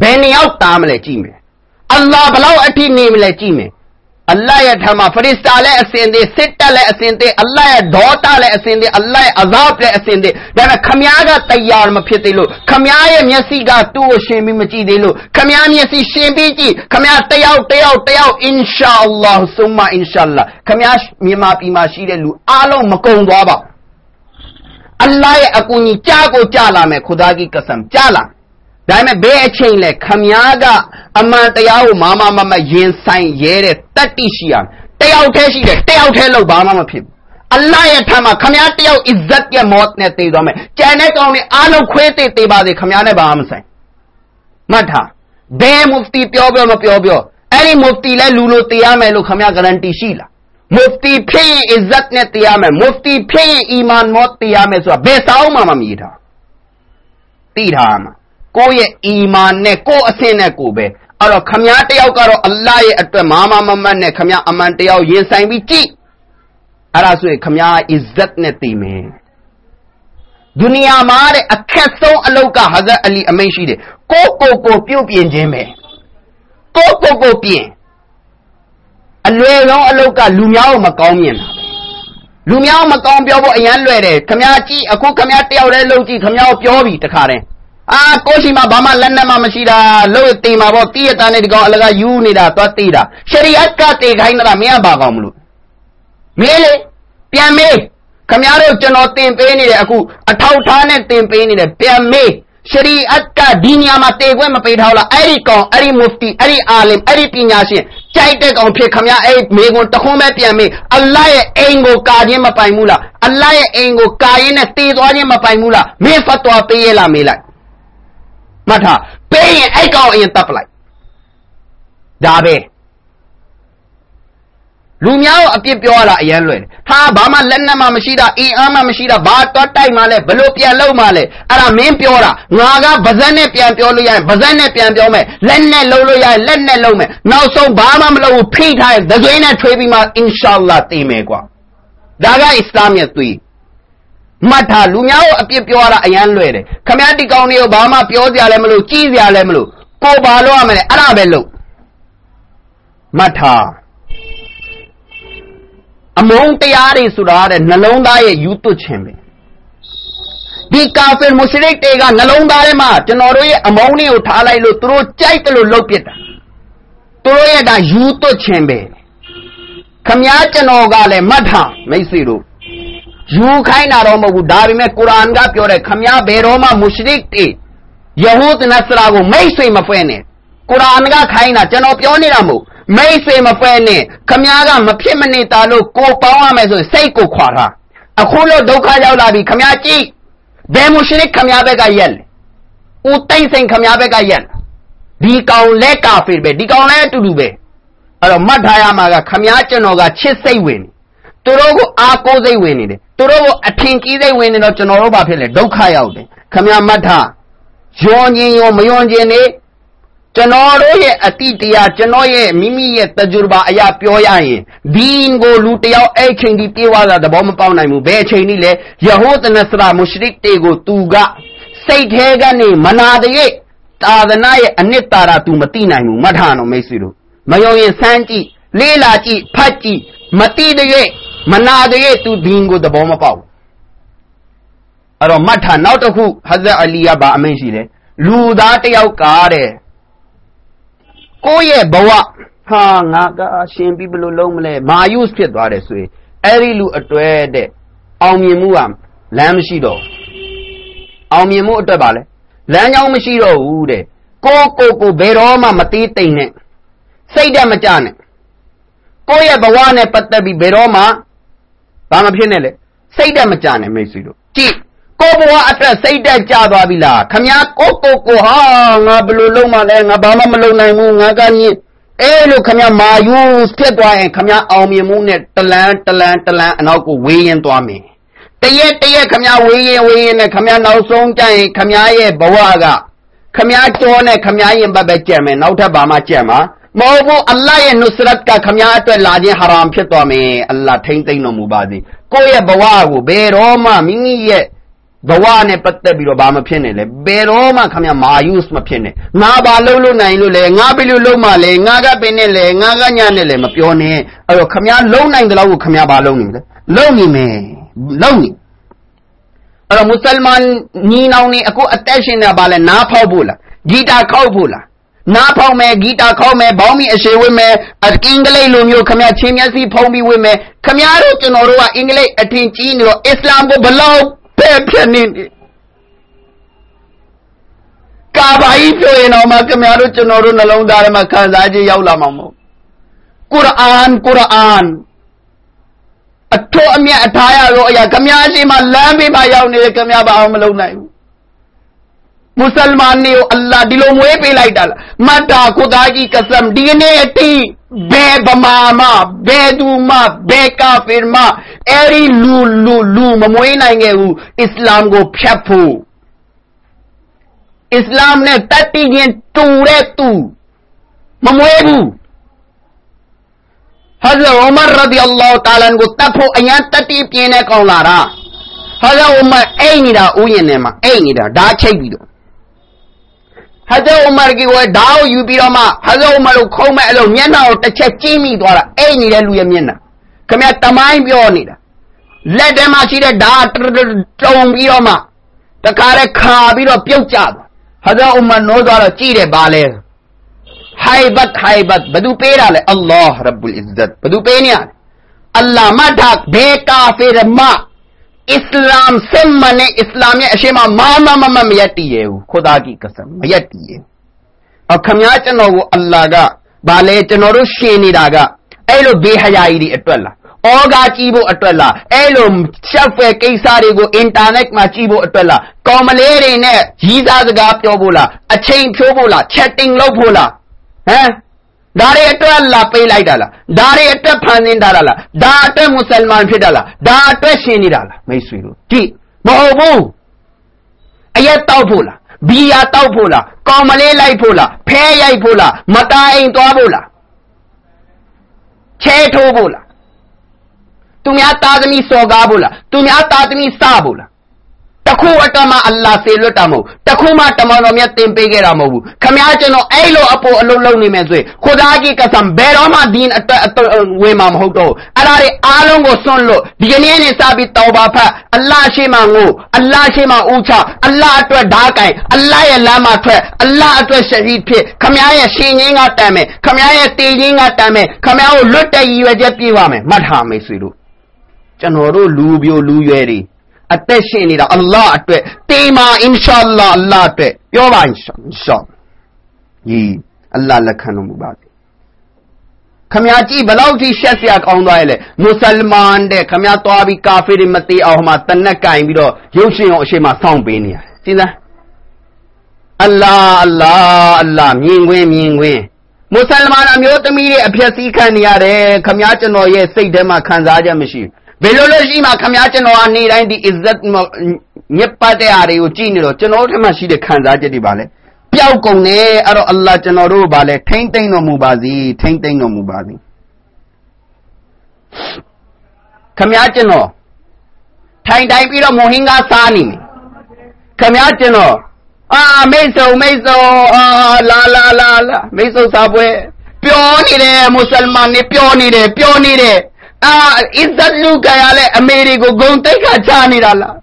ဘယ်နှယောက်တားမလဲကြည့်မယ်အလ္လာဟ်ဘလောက်အထိနေမလဲကြည့်မယ် အလ္လာဟ်ရဲ့ထမဖရစ်တာလည်းအစင်သေးစစ်တပ်လည်းအစင်သေးအလ္လာဟ်ရဲ့ဒေါတာလည်းအစင်သေးအလ္လာဟ်ရဲ့အဇာဘ်လည်းအစင်သေး ဒါပေမဲ့ခမည်းကတရားမဖြစ်သေးလို့ခမည်းရဲ့မျက်စိကသူ့ကိုရှင်ပြီးမကြည့်သေးလို့ခမည်းမျက်စိရှင်ပြီးကြည့်ခမည်းတယောက်တယောက်တယောက်အင်ရှာအလ္လာဟ်ဆုမအင်ရှာအလ္လာခမည်းမြန်မာပြည်မှာရှိတဲ့လူအားလုံးမကုံသွားပါအလ္လာဟ်ရဲ့အကူအညီကြားကိုကြားလာမယ်ခူဒါကီကဆမ်ကြားလာဒါပေမဲ့ဘယ်အချိန်လဲခမည်းကအမှန်တရားကိုမာမမမရင်ဆိုင်ရဲတဲ့တတ္တိရှိရတယောက်တည်းရှိတယ်တယောက်တည်းလို့ဘာမှမဖြစ်ဘူးအလ္လာဟ်ရဲ့ထမ်းမှာခမည်းတယောက်အစ္စတ်ရဲ့မော့နဲ့တည်သွားမယ်ကြံတဲ့ကောင်တွေအားလုံးခွေးတည်တည်ပါစေခမည်းနဲ့ဘာမှမဆိုင်မှတ်ထားဘယ်မုဖတီပြောပြောမပြောပြောအဲ့ဒီမုဖတီလဲလူလိုတည်ရမယ်လို့ခမည်းဂရန်တီရှိလားမုဖတီဖြစ်ရင်အစ္စတ်နဲ့တည်ရမယ်မုဖတီဖြစ်ရင်အီမန်မော့တည်ရမယ်ဆိုတာဘယ်စောင်းမှမမြည်ထားတည်ထားမှာ ကိုယ့်ရဲ့အီမန်နဲ့ကိုယ့်အဆင့်နဲ့ကိုယ်ပဲအဲ့တော့ခမည်းတယောက်ကတော့အလ္လာဟ်ရဲ့အတွက်မာမမမတ်နဲ့ခမည်းအမှန်တရားရင်ဆိုင်ပြီးကြည့်အဲ့ဒါဆိုရင်ခမည်းအစ္စတ်နဲ့တည်မယ်ဒုနီယာမှာတဲ့အခက်ဆုံးအလုတ်ကဟာဇတ်အလီအမိန့်ရှိတယ်ကိုကိုကိုပြုတ်ပြင်ခြင်းပဲကိုကိုကိုပြင်အလွယ်ဆုံးအလုတ်ကလူများကိုမကောင်းမြင်တာလူများမကောင်းပြောဖို့အရန်လွယ်တယ်ခမည်းကြည့်အခုခမည်းတယောက်တည်းလှုပ်ကြည့်ခမည်းကိုပြောပြီတခါတည်း အာကိုရှိမှာဘာမှလက်နဲ့မှမရှိတာလို့တင်မှာပေါ့တိရတာနဲ့ဒီကောင်အလကယူနေတာသွားတိတာရှရီအတ်ကတေခိုင်းတာမင်းကဘာကောင်းမလို့မေးလေပြန်မေးခမရတို့ကျွန်တော်တင်ပေးနေတယ်အခုအထောက်ထားနဲ့တင်ပေးနေတယ်ပြန်မေးရှရီအတ်ကဒီညမှာတေခွင့်မပေးထားလားအဲ့ဒီကောင်အဲ့ဒီမုဖတီအဲ့ဒီအာလင်အဲ့ဒီပညာရှင်ကြိုက်တဲ့ကောင်ဖြစ်ခမရအဲ့မေကွန်တခွန်းပဲပြန်မေးအလ္လာဟ်ရဲ့အိမ်ကိုကာခြင်းမပိုင်ဘူးလားအလ္လာဟ်ရဲ့အိမ်ကိုကာရင်းနဲ့တေသွားခြင်းမပိုင်ဘူးလားမင်းဖတ်တော်ပေးရလားမေးလိုက် မှတ်ထားပေးရင်အဲ့ကောင်အရင်တပ်ပလိုက်ဒါပဲလူများကိုအပြစ်ပြောရတာအရန်လွယ်တယ်ဟာဘာမှလက်နက်မှမရှိတာအင်အားမှမရှိတာဘာတော့တိုက်မှလဲဘလို့ပြန်လုံးမှလဲအဲ့ဒါမင်းပြောတာငါကဗဇက်နဲ့ပြန်ပြောလို့ရရင်ဗဇက်နဲ့ပြန်ပြောမယ်လက်နဲ့လုံးလို့ရရင်လက်နဲ့လုံးမယ်နောက်ဆုံးဘာမှမလုပ်ဘူးဖိထားရင်သသွေးနဲ့ထွေးပြီးမှအင်ရှာအလ္လာတည်မယ်ကွာဒါကအစ္စလာမ်ရဲ့သွေး မှတ်ထားလူများကိုအပြစ်ပြောရတာအရန်လွယ်တယ်ခမည်းဒီကောင်တွေကိုဘာမှပြောစရာလည်းမလိုကြည်စရာလည်းမလိုကိုဘာလို့ရမလဲအဲ့ဒါပဲလို့မှတ်ထားအမုန်းတရားတွေဆိုတာတဲ့နှလုံးသားရဲ့ယူသွခြင်းပဲဒီကာဖင်မုရှရစ်တွေကနှလုံးသားထဲမှာကျွန်တော်တို့ရဲ့အမုန်းတွေကိုထားလိုက်လို့သူတို့ကြိုက်တယ်လို့လုပ်ပစ်တာသူတို့ရဲ့ဒါယူသွခြင်းပဲခမည်းကျွန်တော်ကလည်းမှတ်ထားမိတ်ဆွေတို့ ယူခိုင်းတာတော့မဟုတ်ဘူးဒါပေမဲ့ကုရ်အာန်ကပြောတယ်ခမည်းဘယ်တော့မှမုရှရစ်တွေယဟူဒ်နဆရာကိုမိတ်ဆွေမဖွဲ့နဲ့ကုရ်အာန်ကခိုင်းတာကျွန်တော်ပြောနေတာမဟုတ်မိတ်ဆွေမဖွဲ့နဲ့ခမည်းကမဖြစ်မနေတာလို့ကိုပေါင်းရမယ်ဆိုရင်စိတ်ကိုခွာထားအခုလို့ဒုက္ခရောက်လာပြီခမည်းကြည့်ဘယ်မုရှရစ်ခမည်းဘက်ကရက်လဲဦးသိမ့်စိန်ခမည်းဘက်ကရက်ဒီကောင်လက်ကာဖီပဲဒီကောင်လည်းအတူတူပဲအဲ့တော့မှတ်ထားရမှာကခမည်းကျွန်တော်ကချစ်စိတ်ဝင်သူတို့ကိုအားကိုးစိတ်ဝင်နေတယ် သူတို့ကိုအထင်ကြီးစိတ်ဝင်နေတော့ကျွန်တော်တို့ဘာဖြစ်လဲဒုက္ခရောက်တယ်ခမည်းမှတ်ထားယွန်ခြင်းရောမယွန်ခြင်းနေကျွန်တော်တို့ရဲ့အတိတရားကျွန်တော်ရဲ့မိမိရဲ့တကြုဘာအရာပြောရရင်ဒီင်ကိုလူတယောက်အဲ့ချိန်ဒီပြေးသွားတာသဘောမပေါက်နိုင်ဘူးဘယ်ချိန်ဒီလဲယဟူဒ်နစရာမုရှရစ်တွေကိုသူကစိတ်ထဲကနေမနာတဲ့သာသနာရဲ့အနှစ်သာရသူမသိနိုင်ဘူးမှတ်ထားအောင်မိတ်ဆွေတို့မယုံရင်စမ်းကြည့်လေးလာကြည့်ဖတ်ကြည့်မသိတဲ့ မနာတဲ့သူဒီင်ကိုသဘောမပေါက်အဲ့တော့မှတ်ထားနောက်တစ်ခုဟဇရအလီကဗာအမိန့်ရှိတယ်လူသားတယောက်ကတဲ့ကိုယ့်ရဲ့ဘဝဟာငါကရှင်ပြီးဘလို့လုံးမလဲမာယုစ်ဖြစ်သွားတယ်ဆိုရင်အဲ့ဒီလူအတွဲတဲ့အောင်မြင်မှုကလမ်းမရှိတော့အောင်မြင်မှုအတွက်ပါလဲလမ်းကြောင်းမရှိတော့ဘူးတဲ့ကိုကိုကိုဘယ်တော့မှမသေးတိမ်နဲ့စိတ်ဓာတ်မကြနဲ့ကိုယ့်ရဲ့ဘဝနဲ့ပတ်သက်ပြီးဘယ်တော့မှ ဘာမဖြစ်နဲ့လေစိတ်ဓာတ်မကြနဲ့မိတ်ဆွေတို့ကြည့်ကိုဘဝအတွက်စိတ်တက်ကြသွားပြီလားခမည်းကိုကိုကိုဟာငါဘယ်လိုလုပ်မှလဲငါဘာမှမလုပ်နိုင်ဘူးငါကညစ်အဲလိုခမည်းမာယူဖြစ်သွားရင်ခမည်းအောင်မြင်မှုနဲ့တလန်းတလန်းတလန်းအနောက်ကိုဝေးရင်သွားမယ်တရက်တရက်ခမည်းဝေးရင်ဝေးရင်နဲ့ခမည်းနောက်ဆုံးကြရင်ခမည်းရဲ့ဘဝကခမည်းကြောနဲ့ခမည်းရင်ဘက်ပဲကြံမယ်နောက်ထပ်ဘာမှကြံမှာ မဟုတ်ဘူးအလ္လာဟ်ရဲ့နုစရတ်ကခမည်းအတွက်လာခြင်းဟာရမ်ဖြစ်သွားမယ်အလ္လာဟ်ထိမ့်သိမ့်တော်မူပါစေကိုယ့်ရဲ့ဘဝကိုဘယ်တော့မှမိမိရဲ့ဘဝနဲ့ပတ်သက်ပြီးတော့ဘာမဖြစ်နဲ့လဲဘယ်တော့မှခမမာယုစ်မဖြစ်နဲ့ငါဘာလုပ်လို့နိုင်လို့လဲငါဘယ်လိုလုပ်မှလဲငါကပင်နဲ့လဲငါကညနဲ့လဲမပြောနဲ့အဲ့တော့ခမလုံနိုင်တယ်လို့ခမဘာလုပ်နေလဲလုပ်နေမယ်လုပ်နေအဲ့တော့မွတ်စလမန်ညီနောင်နေအခုအသက်ရှင်နေတာဘာလဲနားဖောက်ဖို့လားဂီတာခောက်ဖို့လား နားဖောက်မယ်ဂီတာခောက်မယ်ဘောင်းမီအရှိဝတ်မယ်အင်္ဂလိပ်လိုမျိုးခမချင်းမျက်စိဖုံးပြီးဝတ်မယ်ခမတို့ကျွန်တော်တို့ကအင်္ဂလိပ်အထင်ကြီးနေတော့အစ္စလာမ်ကိုဘလောက်ဖဲ့ဖြစ်နေတယ်ကာဘာကြီးပြောရင်တော့မှခင်ဗျားတို့ကျွန်တော်တို့နှလုံးသားထဲမှာခံစားခြင်းရောက်လာမှာမဟုတ်ကုရ်အာန်ကုရ်အာန်အထောအမြတ်အထားရတော့အရာခင်ဗျားရှိမှလမ်းပေးမှရောက်နေတယ်ခင်ဗျားဘာအောင်မလုပ်နိုင်ဘူး မွတ်စလမန်တွေကိုအလ္လာဟ်ဒီလိုမွေးပေးလိုက်တာလားမတ်တာခုဒါကြီးကစမ်ဒီနေ့အတိဘယ်ဗမာမဘယ်သူမဘယ်ကာဖီမအဲ့ဒီလူလူလူမမွေးနိုင်ခဲ့ဘူးအစ္စလာမ်ကိုဖျ ဟဇရ်ဥမာရဒီအလ္လာဟ်တာလာကိုတတ်ဖို့အရင်တတိပြင်းတဲ့ကောင်လာတာဟဇရ်ဥမာအိတ်နေတာဥယျာဉ်ထဲမှာအိတ်နေတာဓာချိတ်ပြီးတော့ဟဇရ်ဥမာကကိုဓာတ်ကိုယူပြီးတော့မှဟဇရ်ဥမာကိုခုံးမဲ့အဲ့လိုမျက်နှာကိုတစ်ချက်ကျင်းမိသွားတာအဲ့နေတဲ့လူရဲ့မျက်နှာခမတမိုင်းပြောနေတာလက်ထဲမှာရှိတဲ့ဓာတ်တုံပြီးတော့မှတခါလဲခါပြီးတော့ပြုတ်ကျသွားဟဇရ်ဥမာနိုးသွားတော့ကြည့်တယ်ပါလဲဟိုင်ဘတ်ဟိုင်ဘတ်ဘသူပေးတာလဲအလ္လာဟ်ရဘ်ဘူလ်အစ္စဇတ်ဘသူပေးနေရအလ္လာမတ်ဟာဘေကာဖီရမအ စ္စလာမ်စင်မနဲ့အစ္စလာမ်ရဲ့အရှိမမာမမမမယက်တည်ရဘူးခொဒါကီကစမ်မယက်တည်ရအခမများကျွန်တော်ကိုအလ္လာကဘာလဲကျွန်တော်တို့ရှင်နေတာကအဲ့လိုဘေဟယာကြီးတွေအတွက်လားဩဃာကြည့်ဖို့အတွက်လားအဲ့လိုရှက်ဖယ်ကိစ္စတွေကိုအင်တာနက်မှာကြည့်ဖို့အတွက်လားကောင်မလေးတွေနဲ့ရီးစားစကားပြောဖို့လားအချိန်ဖြိုးဖို့လား chatting လုပ်ဖို့လားဟမ် ဒါတွေအတွက်လာပေးလိုက်တာလားဒါတွေအတွက်ဖန်ဆင်းထားတာလားဒါအတွက်မွတ်စလမန်ဖြစ်တာလားဒါအတွက်ရှင်နေတာလားမိတ်ဆွေတို့ကြည့်မဟုတ်ဘူးအရက်တောက်ဖို့လားဘီယာတောက်ဖို့လားကောင်မလေးလိုက်ဖို့လားဖဲရိုက်ဖို့လားမတာအိမ်သွားဖို့လားချဲထိုးဖို့လားသူများသားသမီးစော်ကားဖို့လားသူများသားသမီးစဖို့လား တတခုအတွက်မှအလ္လာဟ်စေလွတ်တာမဟုတ်တခုမှတမန်တော်မြတ်သင်ပေးခဲ့တာမဟုတ်ဘူးခမည်းကျွန်တော်အဲ့လိုအပေါ်အလုံးလုံးနေမယ်ဆိုရင်ခ ुदा ကြီးကဆံဘယ်တော့မှဒီအတွက်ဝင်မှာမဟုတ်တော့အဲ့ဒါတွေအားလုံးကိုစွန့်လို့ဒီကနေ့နဲ့စပြီးတောဘာဖတ်အလ္လာဟ်ရှိမှငိုအလ္လာဟ်ရှိမှဥချအလ္လာဟ်အတွက်ဓာကင်အလ္လာဟ်ရဲ့လမ်းမှာထွက်အလ္လာဟ်အတွက်ရှဟီဒ်ဖြစ်ခမည်းရဲ့ရှင်ရင်းကတမ်းမယ်ခမည်းရဲ့တေရင်းကတမ်းမယ်ခမည်းကိုလွတ်တဲ့ရည်ရွယ်ချက်ပြည့်ပါမယ်မှတ်ထားမိတ်ဆွေတို့ကျွန်တော်တို့လူပြိုလူရွယ်တွေ အသက်ရှင်နေတာအလ္လာဟ်အတွက်တေးမာအင်ရှာအလ္လာဟ်အလ္လာဟ်အတွက်ပြောပါအင်ရှာအင်ရှာဒီအလ္လာဟ်လက်ခံတော်မူပါစေခမကြည့်ဘလောက်ထိရှက်စရာကောင်းသွားရဲ့လေမွတ်စလမန်တဲ့ခမသွားပြီးကာဖေတွေမသေးအောင်ဟိုမှာတနက်ကင်ပြီးတော့ရုပ်ရှင်အောင်အရှိမစောင့်ပေးနေရတယ်စဉ်းစားအလ္လာဟ်အလ္လာဟ်အလ္လာဟ်မြင်ခွင်းမြင်ခွင်းမွတ်စလမန်အမျိုးသမီးတွေအဖြစ်စည်းခံနေရတယ်ခမကျွန်တော်ရဲ့စိတ်ထဲမှာခံစားချက်မရှိဘူး ဘယ်လိုလို့ရှိမှခမည်းကျွန်တော်ကနေတိုင်းဒီ izzat မြတ်ပတ်တဲ့အားတွေကိုကြည့်နေတော့ကျွန်တော်တို့ထက်မှရှိတဲ့ခံစားချက်တွေပါလဲပျောက်ကုန်တယ်အဲ့တော့အလ္လာဟ်ကျွန်တော်တို့ဘာလဲထိမ့်သိမ့်တော်မူပါစေထိမ့်သိမ့်တော်မူပါစေခမည်းကျွန်တော်ထိုင်တိုင်းပြီးတော့မုံဟင်းကားစားနေခမည်းကျွန်တော်အာမိတ်ဆုံမိတ်ဆုံအာလာလာလာလာမိတ်ဆုံစားပွဲပျော်နေတယ်မွတ်စလမန်နေပျော်နေတယ်ပျော်နေတယ် အာအစ္စလူကရလဲအမေတွေကိုဂုံတိတ်ခါချနေတာလား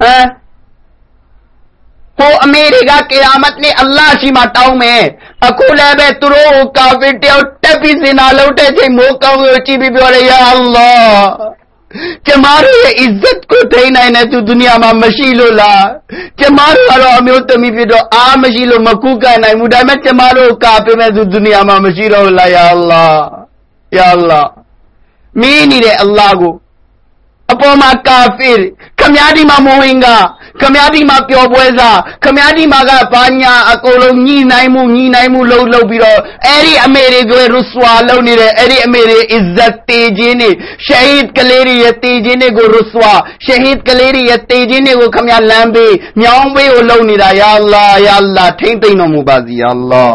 ဟမ်ဟိုအမေတွေကကိယာမတ်နေ့အလ္လာဟ်ရှိမှတောင်းမယ်အခုလည်းပဲသူတို့ကာဖီတယောက်တက်ပြီးစင်နာလုံးတဲ့ချိန်မိုးကောင်းကိုကြည့်ပြီးပြောတ ယ်ယာအလ္လာဟ်ကျမတို့ရဲ့ izzat ကိုထိန်းနိုင်တဲ့သူဒုနီယာမှာမရှိလို့လားကျမတို့ကတော့အမျိုးသမီးဖြစ်တော့အားမရှိလို့မကုကနိုင်ဘူးဒါပေမဲ့ကျမတို့ကာပေးမဲ့သူဒုနီယာမှာမရှိတော့လားယာအလ္လာဟ်ယာအလ္လာမင်းနေတဲ့အလ္လာဟ်ကိုအပေါ်မှာကာဖီခမည်းဒီမှာမဝင်ကခမည်းဒီမှာပျော်ပွဲစားခမည်းဒီမှာကဘာညာအကုန်လုံးညှိနိုင်မှုညှိနိုင်မှုလှုပ်လှုပ်ပြီးတော့အဲ့ဒီအမေတွေကိုရူဆွာလုပ်နေတဲ့အဲ့ဒီအမေတွေအစ္စတ်တေခြင်းနေရှဟီဒ်ကလေးတွေရဲ့တေခြင်းတွေကိုရူဆွာရှဟီဒ်ကလေးတွေရဲ့တေခြင်းတွေကိုခမည်းလမ်းပေးမြောင်းပေးကိုလုပ်နေတာယာအလ္လာယာအလ္လာထိမ့်သိမ့်တော်မူပါစေယာအလ္လာ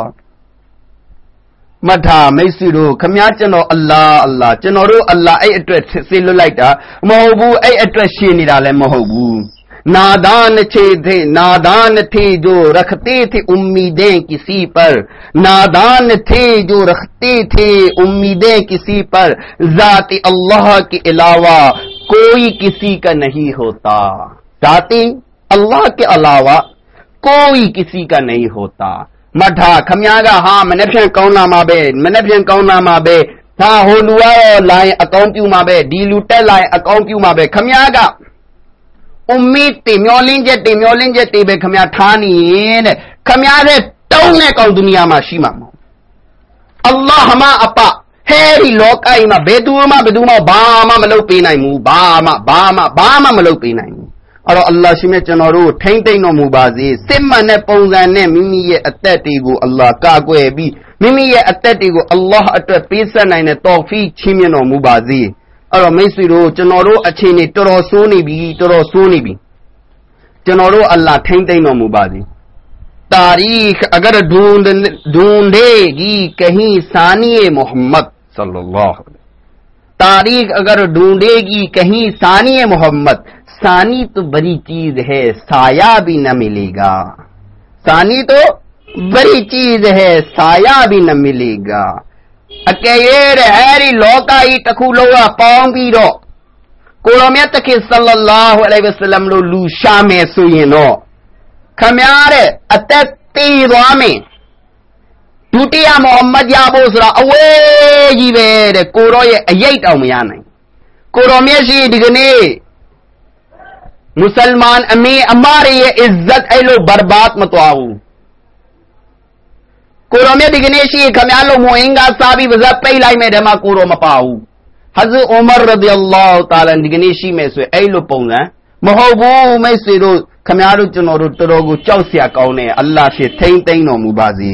میسور کمیا چنو اللہ اللہ چنو رو اللہ اے ایٹر محبو اے ایٹر محبو မထာမိတ်ဆွေတို့ခမည်းကျွန်တော်အလာအလာကျွန်တော်တို့အလာအဲ့အတွက်ဆေးလွတ်လိုက်တာမဟုတ်ဘူးအဲ့အတွက်ရှင်နေတာလည်းမဟုတ်ဘူးနာဒန် چھے تھے نادان تھے جو رکھتے تھے امیدیں کسی پر نادان تھے جو رکھتے تھے امیدیں کسی پر ذات اللہ کے علاوہ کوئی کسی کا نہیں ہوتا ذاتی اللہ کے علاوہ کوئی کسی کا نہیں ہوتا မတ်ထားခမည်းကဟာမနေ့ဖြန်ကောင်းလာမှာပဲမနေ့ဖြန်ကောင်းလာမှာပဲဒါဟိုလူကတော့လိုင်းအကောင့်ပြုမှာပဲဒီလူတက်လိုင်းအကောင့်ပြုမှာပဲခမည်းကအုမ္မီတေမျောလင်းချက်တေမျောလင်းချက်တေပဲခမည်းထားနေရင်တဲ့ခမည်းတဲ့တုံးတဲ့ကောင်ဒုနီယာမှာရှိမှာမဟုတ်အလ္လာဟ်မအပဟဲဒီလောကကြီးမှာဘယ်သူမှဘယ်သူမှဘာမှမလုပ်ပေးနိုင်ဘူးဘာမှဘာမှဘာမှမလုပ်ပေးနိုင်ဘူး အဲ့တော့အလ္လာဟ်ရှိမြတ်ကျွန်တော်တို့ထိမ့်သိမ့်တော်မူပါစေစစ်မှန်တဲ့ပုံစံနဲ့မိမိရဲ့အသက်တွေကိုအလ္လာဟ်ကာကွယ်ပြီးမိမိရဲ့အသက်တွေကိုအလ္လာဟ်အတွက်ပေးဆက်နိုင်တဲ့တော်ဖီချီးမြှင့်တော်မူပါစေအဲ့တော့မိတ်ဆွေတို့ကျွန်တော်တို့အခြေအနေတော်တော်ဆိုးနေပြီတော်တော်ဆိုးနေပြီကျွန်တော်တို့အလ္လာဟ်ထိမ့်သိမ့်တော်မူပါစေ तारीख अगर ढूंढ ढूंढेगी कहीं सानिए मोहम्मद सल्लल्लाहु तारीख تاریخ اگر ڈھونڈے گی کہیں ثانی محمد، ثانی تو بڑی چیز ہے، سایہ بھی نہ ملے گا۔ ثانی تو بری چیز ہے، سایہ بھی نہ ملے گا۔ لوکائی ٹکو لوا پاؤں بھی رو۔ میں تک صلی اللہ علیہ وسلم لو لوشا میں سوئی نو۔ کھمیار اتتی دعا میں۔ ဒုတိယ Muhammad ရဖို့ဆိုတာအဝေးကြီးပဲတဲ့ကိုရောရဲ့အရေးတောင်မရနိုင်ကိုရောမျက်စိဒီကနေ့ مسلمان امی اماری یہ عزت کورو میں جی، کمیالو وزا پہلائی میں کورو عمر رضی اللہ تعالی جی میں محبو میں سے رو کمیالو چنو رو کونے اللہ مبازی۔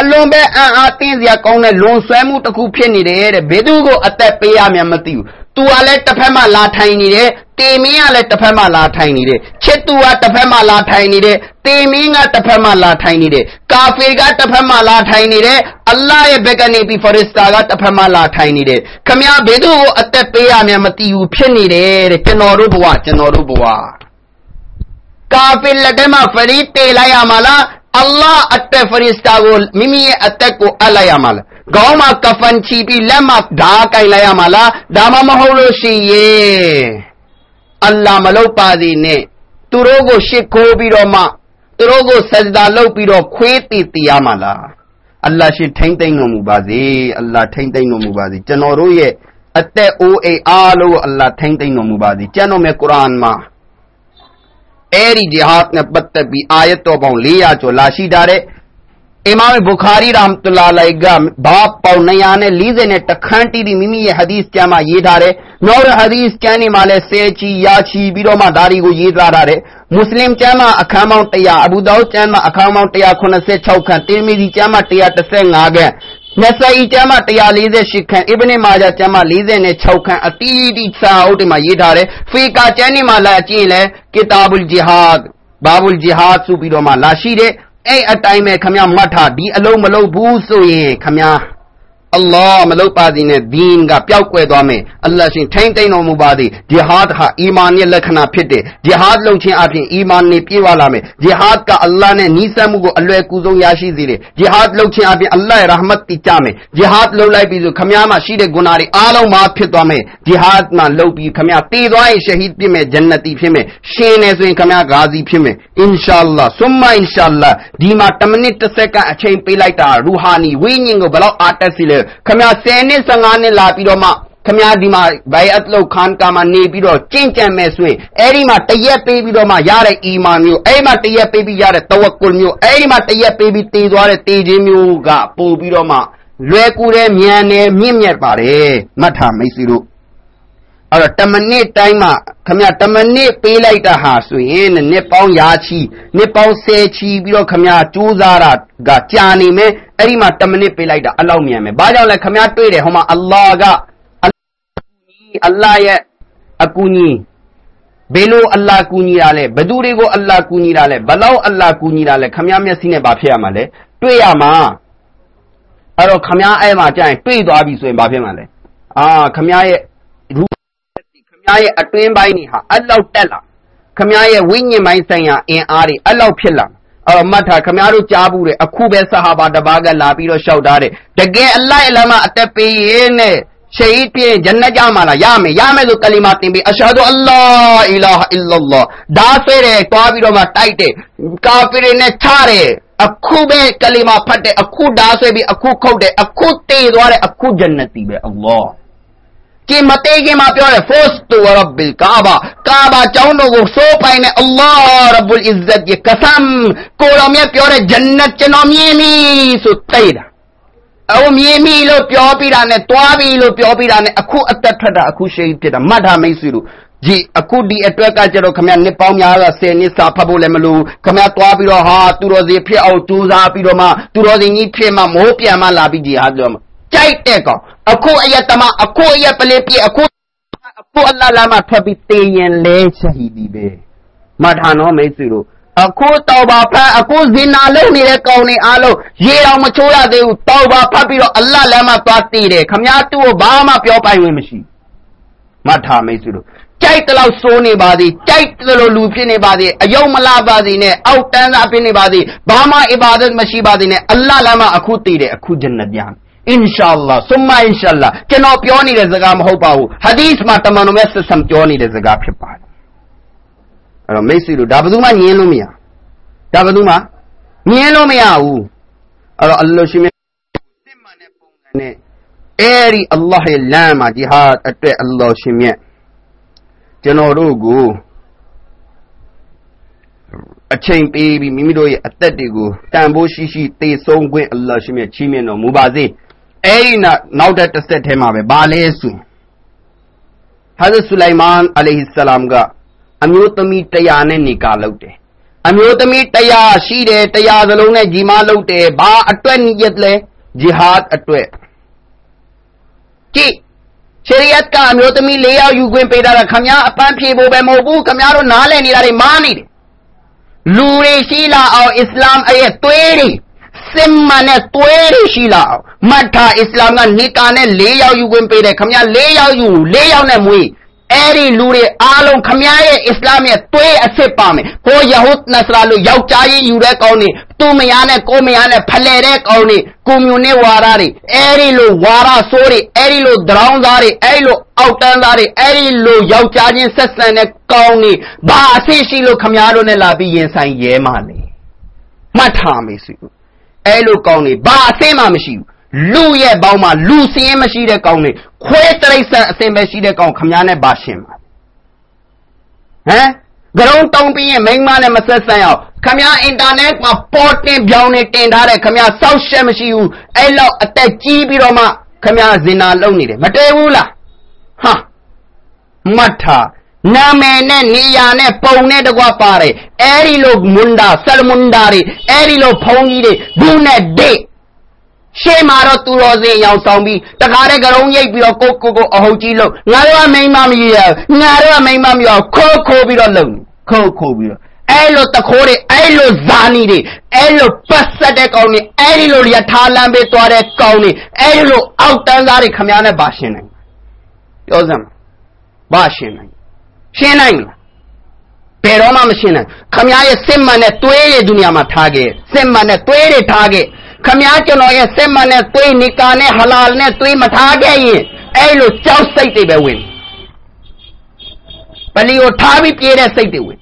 အလွန်ပဲအံ့အားတင်းစရာကောင်းတဲ့လွန်ဆွဲမှုတစ်ခုဖြစ်နေတယ်တဲ့ဘယ်သူကိုအသက်ပေးရမှမသိဘူးသူကလည်းတစ်ဖက်မှလာထိုင်နေတယ်တေမင်းကလည်းတစ်ဖက်မှလာထိုင်နေတယ်ချစ်သူကတစ်ဖက်မှလာထိုင်နေတယ်တေမင်းကတစ်ဖက်မှလာထိုင်နေတယ်ကာဖီကတစ်ဖက်မှလာထိုင်နေတယ်အလ္လာဟ်ရဲ့ဘက်ကနေပြီးဖရစ်စတာကတစ်ဖက်မှလာထိုင်နေတယ်ခမည်းဘယ်သူကိုအသက်ပေးရမှမသိဘူးဖြစ်နေတယ်တဲ့ကျွန်တော်တို့ဘဝကျွန်တော်တို့ဘဝကာဖီလက်ထဲမှာဖရီးတေးလိုက်ရမှာလား အလ္လာဟ်အသက်ဖရစ်စတာကိုမိမိရဲ့အသက်ကိုအပ်လိုက်ရမှာလားခေါင်းမှာကဖန်ချီပြီးလက်မှာဓာကင်လိုက်ရမှာလားဒါမှမဟုတ်လို့ရှိရင်အလ္လာဟ်မလုပ်ပါသေးနဲ့သူတို့ကိုရှစ်ခိုးပြီးတော့မှသူတို့ကိုဆဂျဒါလုပ်ပြီးတော့ခွေးတည်တည်ရမှာလားအလ္လာဟ်ရှင်ထိမ့်သိမ့်တော်မူပါစေအလ္လာဟ်ထိမ့်သိမ့်တော်မူပါစေကျွန်တော်တို့ရဲ့အသက်အိုးအိမ်အားလုံးအလ္လာဟ်ထိမ့်သိမ့်တော်မူပါစေကျမ်းတော်မြတ်ကုရ်အာန်မှာ အဲ့ဒီဂျီဟတ်နဲ့ပတ်သက်ပြီးအာယတ်တော်ပေါင်း400ကျော်လာရှိထားတဲ့အီမာမ်ဘူခါရီရဟမတုလာလိုက်ကဘာပေါင်940နဲ့တခန်းတီးပြီးမိမိရဲ့ဟာဒီသ်ကျမ်းမှာရေးထားတယ်။နော က်ရဟာဒီသ်ကျမ်းတွေမှာလည်းဆဲချီယာချီပြီးတော့မှဒါတွေကိုရေးသားထားတယ်။မွတ်စလင်ကျမ်းမှာအခန်းပေါင်း100အဘူဒါဝုဒ်ကျမ်းမှာအခန်းပေါင်း186ခန်းတင်မီဒီကျမ်းမှာ135ခန်းနဆာအီကျမ်းမှာ148ခန်းအစ်ဘနမာဂျာကျမ်းမှာ46ခန်းအတီးတီစာအုပ်တွေမှာရေးထားတယ်။ဖီကာကျမ်းတွေမှာလာကြည့်ရင်လည်းကီတာဘုလ်ဂျီဟာဒ်ဘာဘုလ်ဂျီဟာဒ်ဆိုပြီးတော့မှလာရှိတယ်။အဲ့အတိုင်းပဲခမမှတ်ထားဒီအလုံးမလုံးဘူးဆိုရင်ခမ အလ္လာဟ်မလုပ်ပါစေနဲ့ဒင်းကပျောက်ကွယ်သွားမယ်အလ္လာဟ်ရှင်ထိမ့်သိမ့်တော်မူပါသည်ဂျီဟာဒ်ဟာအီမာန်ရဲ့လက္ခဏာဖြစ်တယ်ဂျီဟာဒ်လုပ်ခြင်းအပြင်အီမာန်နဲ့ပြည့်ဝလာမယ်ဂျီဟာဒ်ကအလ္လာဟ်နဲ့နီးစပ်မှုကိုအလွယ်ကူဆုံးရရှိစေတယ်ဂျီဟာဒ်လုပ်ခြင်းအပြင်အလ္လာဟ်ရဲ့ရဟမတ်တည်ကြမယ်ဂျီဟာဒ်လုပ်လိုက်ပြီးဆိုခမမှာရှိတဲ့ဂုဏ်တွေအားလုံးမှာဖြစ်သွားမယ်ဂျီဟာဒ်မှာလုပ်ပြီးခမတည်သွားရင်ရှဟီဒ်ဖြစ်မယ်ဂျန်နတီဖြစ်မယ်ရှင်နေဆိုရင်ခမဂါဇီဖြစ်မယ်အင်ရှာအလ္လာဆုမအင်ရှာအလ္လာဒီမှာ10မိနစ်10စက္ကန့်အချိန်ပေးလိုက်တာရူဟာနီဝိညာဉ်ကိုဘယ်လောက်အားတက်စီလဲခမ10နှစ်15နှစ်လာပြီးတော့မှခမည်းဒီမှာဘိုင်အတ်လုတ်ခန်ကာမှာနေပြီးတော့ကြင့်ကြံမယ်ဆိုရင်အဲ့ဒီမှာတရက်ပေးပြီးတော့မှရတဲ့အီမာန်မျိုးအဲ့ဒီမှာတရက်ပေးပြီးရတဲ့တဝက်ကုလ်မျိုးအဲ့ဒီမှာတရက်ပေးပြီးတည်သွားတဲ့တည်ခြင်းမျိုးကပို့ပြီးတော့မှလွယ်ကူတဲ့မြန်တယ်မြင့်မြတ်ပါတယ်မှတ်ထားမိတ်ဆွေတို့ အဲ့တော့တမနစ်တိုင်းမှာခမတမနစ်ပေးလိုက်တာဟာဆိုရင်နှစ်ပေါင်းရာချီနှစ်ပေါင်းဆယ်ချီပြီးတော့ခမကြိုးစားတာကကြာနေမယ်အဲ့ဒီမှာတမနစ်ပေးလိုက်တာအလောက်မြန်မယ်ဘာကြောင့်လဲခမတွေ့တယ်ဟိုမှာအလ္လာဟ်ကအလ္လာဟ်ရဲ့အကူအညီဘယ်လိုအလ္လာဟ်ကူညီတာလဲဘယ်သူတွေကိုအလ္လာဟ်ကူညီတာလဲဘလောက်အလ္လာဟ်ကူညီတာလဲခမမျက်စိနဲ့ဘာဖြစ်ရမှာလဲတွေ့ရမှာအဲ့တော့ခမအဲ့မှာကြာရင်တွေ့သွားပြီဆိုရင်ဘာဖြစ်မှာလဲအာခမရဲ့ ခမရဲ့အတွင်းပိုင်းတွေဟာအဲ့လောက်တက်လာခမရဲ့ဝိညာဉ်ပိုင်းဆိုင်ရာအင်အားတွေအဲ့လောက်ဖြစ်လာအဲ့တော့မှတ်ထားခမတို့ကြားဘူးတဲ့အခုပဲဆဟာဘာတပါးကလာပြီးတော့ရှောက်ထားတယ်တကယ်အလိုက်အလမအသက်ပေးရင်နဲ့ရှဟီဒ်ပြင်းဂျန်နတ်ကြမှာလားရမယ်ရမယ်ဆိုကလီမာတင်ပြီးအရှာဒူအလ္လာအီလာဟ်အီလ္လာဒါဆွဲတယ်တွားပြီးတော့မှတိုက်တယ်ကာဖီတွေနဲ့ချတယ်အခုပဲကလီမာဖတ်တယ်အခုဒါဆွဲပြီးအခုခုတ်တယ်အခုတေးသွားတယ်အခုဂျန်နတီပဲအလ္လာကြင်မသေးခင်မှာပြောတယ် first to rabbil kaaba kaaba ကျောင်းတော်ကိုစိုးပိုင်တဲ့ Allah rabbul izzat ရဲ့ကဆမ်ကိုတော်မြတ်ပြောတဲ့ဂျန်နတ်ကျွန်တော်မြင်ပြီဆိုတိတ်တာအဝမြင်ပြီလို့ပြောပြီးတာနဲ့တွားပြီလို့ပြော ပြီးတာနဲ့အခုအသက်ထွက်တာအခုရှိဖြစ်တာမှတ်ထားမိတ်ဆွေတို့ဒီအခုဒီအတွက်ကကျတော့ခမရနှစ်ပေါင်းများစွာ10နှစ်စာဖတ်ဖို့လည်းမလိုခမရတွားပြီးတော့ဟာသူတော်စီဖြစ်အောင်ကြိုးစားပြီးတော့မှသူတော်စီကြီးဖြစ်မှမိုးပြန်မှလာပြီးဂျီဟာပြောမှာ ကြိုက်တဲ့ကောင်အခုအယက်တမအခုအယက်ပလေးပြေအခုအခုအလ္လာဟ်လာမထွက်ပြီးတေးရင်လဲချဟီဒီပဲမထာနော်မိတ်ဆွေတို့အခုတောဘာဖတ်အခုဇင်နာလုပ်နေတဲ့ကောင်တွေအားလုံးရေအောင်မချိုးရသေးဘူးတောဘာဖတ်ပြီးတော့အလ္လာဟ်လမ်းမှာသွားတည်တယ်ခမည်းတူကိုဘာမှပြောပိုင်ဝင်မရှိမထာမိတ်ဆွေတို့ကြိုက်တဲ့လောက်စိုးနေပါသည်ကြိုက်တဲ့လိုလူဖြစ်နေပါသည်အယုံမလာပါသည်နဲ့အောက်တန်းသားဖြစ်နေပါသည်ဘာမှအီဘာဒတ်မရှိပါသည်နဲ့အလ္လာဟ်လမ်းမှာအခုတည်တယ်အခုဂျန်နတ်ပြန် အင်ရှာအလ္လာဆုမအင်ရှာအလ္လာကျွန်တော်ပြောနေတဲ့စကားမဟုတ်ပါဘူးဟာဒီသ်မှာတမန်တော်မြတ်ဆက်ဆံပြောနေတဲ့စကားဖြစ်ပါတယ်အဲ့တော့မိတ်ဆွေတို့ဒါဘယ်သူမှညင်းလို့မရဒါဘယ်သူမှညင်းလို့မရဘူးအဲ့တော့အလ္လာဟ်ရှင်စစ်မှန်တဲ့ပုံစံနဲ့အဲ့ဒီအလ္လာဟ်ရဲ့လမ်းမှာဂျီဟာဒ်အတွက်အလ္လာဟ်ရှင်မြတ်ကျွန်တော်တို့ကိုအချိန်ပေးပြီးမိမိတို့ရဲ့အသက်တွေကိုတန်ဖိုးရှိရှိသေဆုံးခွင့်အလ္လာဟ်ရှင်မြတ်ချီးမြှင့်တော်မူပါစေ အဲ့ဒီနောက်တဲ့တစ်ဆက်ထဲမှာပဲဘာလဲဆိုဟာဇ်ဆူလိုင်မန်အလိုင်ဟိဆလမ်ကအမျိုးသမီးတရားနဲ့နေကာလုပ်တယ်အမျိုးသမီးတရားရှိတယ်တရားစလုံးနဲ့ကြီးမားလုပ်တယ်ဘာအတွက်ညစ်လဲဂျီဟာဒ်အတွက်ကြည့်ရှရီယတ်ကအမျိုးသမီး၄ယောက်ယူခွင့်ပေးတာခမည်းအပန်းဖြေဖို့ပဲမဟုတ်ဘူးခမည်းတို့နားလည်နေတာတွေမားနေတယ်လူတွေရှိလာအောင်အစ္စလာမ်ရဲ့သွေးတွေ စစ်မှန်တဲ့သွေးတွေရှိလာအောင်မတ်တာအစ္စလာမ်ကနိကာနဲ့၄ယောက်ယူခွင့်ပေးတယ်ခမည်း၄ယောက်ယူ၄ယောက်နဲ့မွေးအဲ့ဒီလူတွေအားလုံးခမည်းရဲ့အစ္စလာမ်ရဲ့သွေးအစ်စ်ပါမယ်ဟိုယဟုတ်နစရာလို့ယောက်ျားကြီးယူတဲ့ကောင်းနေသူ့မယားနဲ့ကိုမယားနဲ့ဖလှယ်တဲ့ကောင်းနေကွန်မြူနစ်ဝါဒတွေအဲ့ဒီလိုဝါဒဆိုးတွေအဲ့ဒီလိုဒရောင်းသားတွေအဲ့ဒီလိုအောက်တန်းသားတွေအဲ့ဒီလိုယောက်ျားချင်းဆက်ဆံတဲ့ကောင်းနေဘာအဆင့်ရှိလို့ခမည်းတို့နဲ့လာပြီးရင်ဆိုင်ရဲမှလဲမှတ်ထားမေစု အဲ့လိုကောင်းနေဘာအဆင့်မှမရှိဘူးလူရဲ့ပေါင်းမှာလူစင်းမရှိတဲ့ကောင်းတွေခွဲတရိษံအစင်ပဲရှိတဲ့ကောင်းခမားနဲ့ပါရှင်ပါဟမ်ဂရုံးတုံးပြီးရင်မိန်းမနဲ့မဆက်ဆံအောင်ခမားအင်တာနက်မှာပေါ်တင်ပြောင်းနေတင်ထားတဲ့ခမားစောက်ရှက်မရှိဘူးအဲ့လောက်အသက်ကြီးပြီးတော့မှခမားဇင်နာလုပ်နေတယ်မတည်ဘူးလားဟာမတ်ထား နာမည်နဲ့နေရာနဲ့ပုံနဲ့တကွပါတယ်အဲ့ဒီလိုမွန်ဒါဆလမွန်ဒါတွေအဲ့ဒီလိုဖုံးကြီးတွေဘူးနဲ့ဒိတ်ရှေ့မှာတော့သူတော်စင်ရောင်ဆောင်ပြီးတခါတည်းကရုံးရိပ်ပြီးတော့ကိုကိုကိုအဟုတ်ကြီးလို့ငါတို့ကမိန်းမမရရငါတို့ကမိန်းမမရခိုးခိုးပြီးတော့လုံခိုးခိုးပြီးတော့အဲ့လိုတခိုးတွေအဲ့လိုဇာနီတွေအဲ့လိုပတ်ဆက်တဲ့ကောင်တွေအဲ့ဒီလိုရထားလမ်းပေးသွားတဲ့ကောင်တွေအဲ့ဒီလိုအောက်တန်းသားတွေခမည်းနဲ့ပါရှင်းနိုင်ပြောစမ်းပါရှင်းနိုင် ရှင်းနိုင်လားဘယ်တော့မှမရှင်းနိုင်ခမည်းရဲ့စစ်မှန်တဲ့သွေးရဲ့ဒုနီယာမှာထားခဲ့စစ်မှန်တဲ့သွေးတွေထားခဲ့ခမည်းကျွန်တော်ရဲ့စစ်မှန်တဲ့သွေးနိကာနဲ့ဟလာနဲ့သွေးမထားခဲ့ရင်အဲ့လိုကြောက်စိတ်တွေပဲဝင်ပလီကိုထားပြီးပြေးတဲ့စိတ်တွေဝင်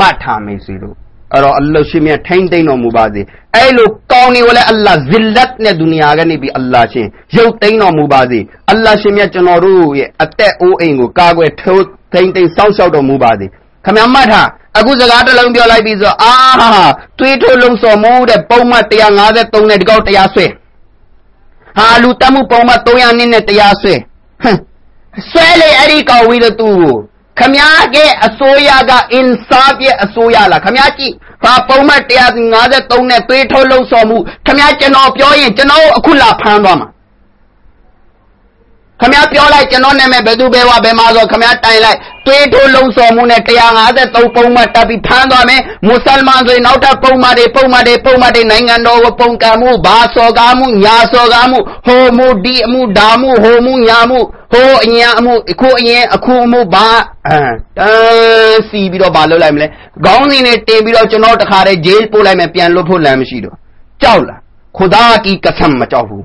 မှတ်ထားမေစီတို့အဲ့တော့အလ္လာဟ်ရှင်မြတ်ထိမ့်သိမ့်တော်မူပါစေအဲ့လိုကောင်းနေဝလဲအလ္လာဟ်ဇစ်လတ်နဲ့ဒုနီယာကနေပြီးအလ္လာဟ်ရှင်ရုပ်သိမ့်တော်မူပါစေအလ္လာဟ်ရှင်မြတ်ကျွန်တော်တို့ရဲ့အသက်အိုးအိမ်ကိုကာကွယ်ထိုး သိမ့်သိမ့်စောင့်ရှောက်တော်မူပါစေခမမှတ်ထားအခုစကားတစ်လုံးပြောလိုက်ပြီးဆိုအာဟာသွေးထိုးလုံးစော်မှုတဲ့ပုံမှန်153နဲ့ဒီကောက်တရားဆွဲဟာလူတမှုပုံမှန်300နှစ်နဲ့တရားဆွဲဟမ်ဆွဲလေအဲ့ဒီကောင်ဝီလို့သူ့ကိုခမည်းရဲ့အစိုးရကအင်ဆာဖ်ရဲ့အစိုးရလားခမည်းကြည့်ဟာပုံမှန်153နဲ့သွေးထိုးလုံးစော်မှုခမည်းကျွန်တော်ပြောရင်ကျွန်တော်အခုလာဖမ်းသွားမှာ ခမပြောလိုက်ကျွန်တော်နာမည်ဘယ်သူဘယ်ဝဘယ်မှာဆိုခမတိုင်လိုက်တွေးထိုးလုံးစော်မှုနဲ့153ပုံမှတ်တပ်ပြီးဖမ်းသွားမယ်မွတ်စလမန်ဆိုရင်နောက်ထပ်ပုံမှတ်တွေပုံမှတ်တွေပုံမှတ်တွေနိုင်ငံတော်ကိုပုံကံမှုဘာစော်ကားမှုညာစော်ကားမှုဟိုမှုဒီအမှုဒါမှုဟိုမှုညာမှုဟိုအညာအမှုအခုအရင်အခုအမှုဘာအဲတန်းစီပြီးတော့ဘာလုပ်လိုက်မလဲခေါင်းစဉ်နဲ့တင်ပြီးတော့ကျွန်တော်တခါတည်းဂျေးပို့လိုက်မယ်ပြန်လွတ်ဖို့လမ်းမရှိတော့ကြောက်လားခုဒါကီကဆမ်မကြောက်ဘူး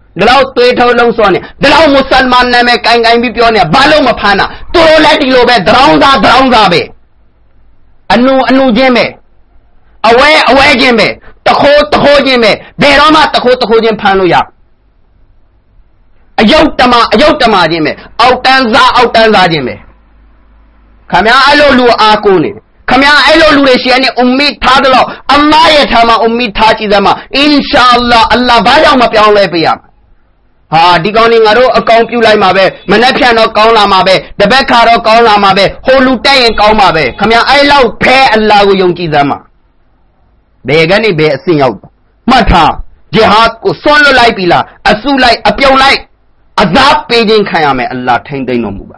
ရှာအလ္လာဆုမအင်ရှာအလ္လာကီယာမတ်နေ့ခမရတို့နဲ့ကျွန်တော်တွေ့တဲ့ချိန်ကျွန်တော်ကိုကြည့်လိုက်ဘယ်လိုပုံစံနဲ့ထားလဲဆိုတော့အင်ရှာအလ္လာဆုမအင်ရှာအလ္လာခမရတို့တွေ့ရမှာအဲ့ဒီမြန်မာပြည်မှာရှိတဲ့လူတွေလည်းတွေ့ရမယ်အင်ရှာအလ္လာပုံမှန်153နဲ့ဖမ်းလေအဲ့ဒီကောင်ကိုဒီလောက်သွေးထုတ်လုံးစောနေဒီလောက်မွတ်စလမန်နာမည်ကင်ကင်ပြီးပြောနေဘာလို့မဖမ်းတာသူတို့လည်းဒီလိုပဲဒရောင်းသားဒရောင်းသားပဲအနုအနုချင်းပဲအဝဲအဝဲချင်းပဲတခိုးတခိုးချင်းပဲဘယ်တော့မှတခိုးတခိုးချင်းဖမ်းလို့ရအယုတ်တမအယုတ်တမချင်းပဲအောက်တန်းစားအောက်တန်းစားချင်းပဲခမအဲ့လိုလူအားကိုးနေခမအဲ့လိုလူတွေရှိရင်အုမ်မီထားတယ်လို့အလ္လာဟ်ရဲ့ထာမှာအုမ်မီထားကြည့်သမှာအင်ရှာအလ္လာဟ်အလ္လာဟ်ဘာကြောင့်မပြောင်းလဲပေးရမှာ ဟာဒီကောင်နေငါတို့အကောင်ပြုလိုက်မှာပဲမနှက်ဖြန်တော့ကောင်းလာမှာပဲတပတ်ခါတော့ကောင်းလာမှာပဲဟိုလူတက်ရင်ကောင်းမှာပဲခမအဲ့လောက်ဖဲအလ္လာဟ်ကိုယုံကြည်သမ်းမှာဘယ်ကနေဘယ်အဆင့်ရောက်မှတ်ထားဂျီဟာဒ်ကိုဆွန့်လွတ်လိုက်ပြီလားအစုလိုက်အပြုံလိုက်အဇာပ်ပေးခြင်းခံရမယ်အလ္လာဟ်ထိမ့်သိမ့်တော်မူပါ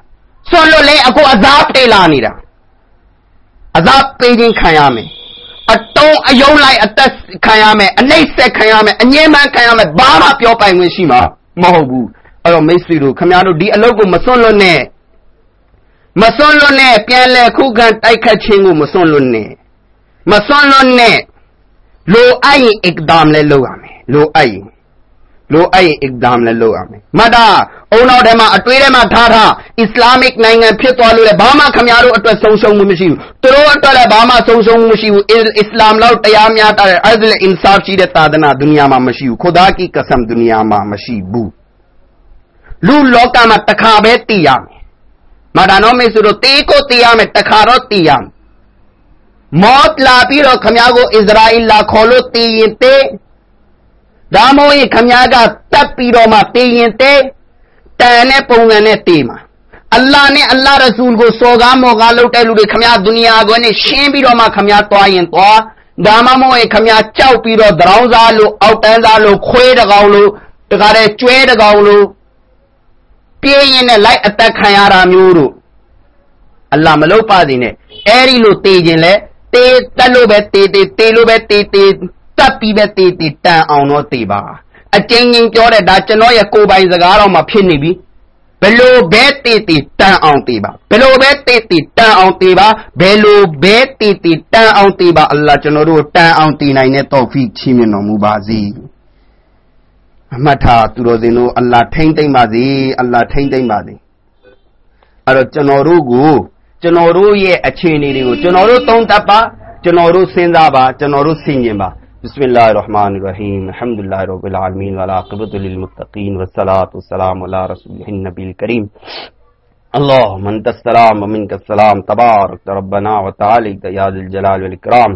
ဆွန့်လွတ်လဲအခုအဇာပ်ပေးလာနေတာအဇာပ်ပေးခြင်းခံရမယ်အတုံးအယုံလိုက်အသက်ခံရမယ်အနှိမ့်ဆက်ခံရမယ်အငြင်းမှန်းခံရမယ်ဘာမှပြောပိုင်ခွင့်ရှိမှာ မဟုတ်ဘူးအဲ့တော့မိတ်ဆွေတို့ခင်ဗျားတို့ဒီအလုပ်ကိုမစွန့်လွတ်နဲ့မစွန့်လွတ်နဲ့ပြန်လဲခုခံတိုက်ခတ်ခြင်းကိုမစွန့်လွတ်နဲ့မစွန့်လွတ်နဲ့လိုအပ်ရင်အစ်ဒမ်လဲလုပ်ရမယ်လိုအပ်ရင် လိုအဲ့ exam လည်းလုပ်ရမယ်မှတ်တာအုံနောက်ထဲမှာအတွေးထဲမှာထားထား Islamic နိုင်ငံဖြစ်သွားလို့လည်းဘာမှခမရတို့အတွက်ဆုံးရှုံးမှုမရှိဘူးသူတို့အတွက်လည်းဘာမှဆုံးရှုံးမှုမရှိဘူးအစ္စလာမ်လောက်တရားများတဲ့အဲ့ဒီ insaf ရှိတဲ့သာသနာဒုနီယာမှာမရှိဘူးခ uda ကီကဆမ်ဒုနီယာမှာမရှိဘူးလူလောကမှာတစ်ခါပဲတည်ရမယ်မဒါနောမေဆိုတော့တေးကိုတည်ရမယ်တစ်ခါတော့တည်ရမယ်မော့လာပြီးတော့ခမရကိုအစ္စရာအီလာခေါ်လို့တည်ရင်တေး ဒါမို့ရင်ခမည်းကတတ်ပြီးတော့မှတည်ရင်တည်တန်တဲ့ပုံစံနဲ့တည်မှာအလ္လာဟ်နဲ့အလ္လာဟ်ရဆူလ်ကိုစော်ကားမော်ကားလုပ်တဲ့လူတွေခမည်းဒုနီယာကိုနဲ့ရှင်းပြီးတော့မှခမည်းသွားရင်သွားဒါမှမဟုတ်ရင်ခမည်းကြောက်ပြီးတော့ဒရောင်းစားလို့အောက်တန်းစားလို့ခွေးတကောင်လို့တခါတည်းကျွဲတကောင်လို့ပြေးရင်နဲ့လိုက်အသက်ခံရတာမျိုးတို့အလ္လာဟ်မလုပ်ပါစေနဲ့အဲ့ဒီလိုတည်ခြင်းလဲတေးတက်လို့ပဲတေးတေးတေးလို့ပဲတေးတေး တတ်ပြီးပဲတေးတေးတန်အောင်တော့တေးပါအကျဉ်းချင်းပြောတဲ့ဒါကျွန်တော်ရဲ့ကိုယ်ပိုင်စကားတော့မှဖြစ်နေပြီဘယ်လိုပဲတေးတေးတန်အောင်တေးပါဘယ်လိုပဲတေးတေးတန်အောင်တေးပါဘယ်လိုပဲတေးတေးတန်အောင်တေးပါအလ္လာဟ်ကျွန်တော်တို့တန်အောင်တေးနိုင်တဲ့တော်ဖီချီးမြှင့်တော်မူပါစေအမှတ်ထားသူတော်စင်တို့အလ္လာဟ်ထိမ့်သိမ့်ပါစေအလ္လာဟ်ထိမ့်သိမ့်ပါစေအဲ့တော့ကျွန်တော်တို့ကိုကျွန်တော်တို့ရဲ့အခြေအနေတွေကိုကျွန်တော်တို့သုံးသပ်ပါကျွန်တော်တို့စဉ်းစားပါကျွန်တော်တို့ဆင်ခြင်ပါ بسم اللہ الرحمن الرحیم، الحمد اللہ رب العالمین ولاقبۃ للمتقین، والصلاة والسلام علی رسول النبی الکریم۔ اللهم انت السلام ومنك السلام تبارك ربنا وتعالى يا ذي الجلال والإكرام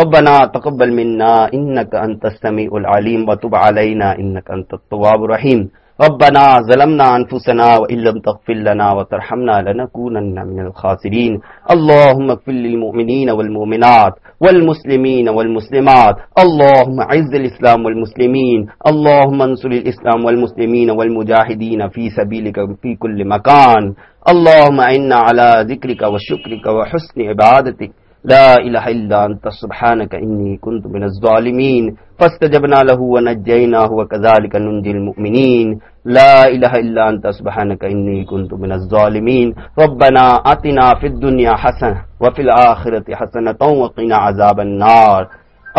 ربنا تقبل منا انك انت السميع العليم وتب علينا انك انت التواب الرحيم ربنا ظلمنا أنفسنا وإن لم تغفر لنا وترحمنا لنكونن من الخاسرين. اللهم اغفر للمؤمنين والمؤمنات والمسلمين والمسلمات. اللهم عز الإسلام والمسلمين. اللهم انصر الإسلام والمسلمين والمجاهدين في سبيلك في كل مكان. اللهم إنا على ذكرك وشكرك وحسن عبادتك. لا الہ الا انت سبحانک انی کنت من الظالمین فاستجبنا له ونجیناه وكذلك ننجی المؤمنین لا الہ الا انت سبحانک انی کنت من الظالمین ربنا آتنا فی الدنیا حسنہ وفی الاخرت حسنتا وقنا عذاب النار.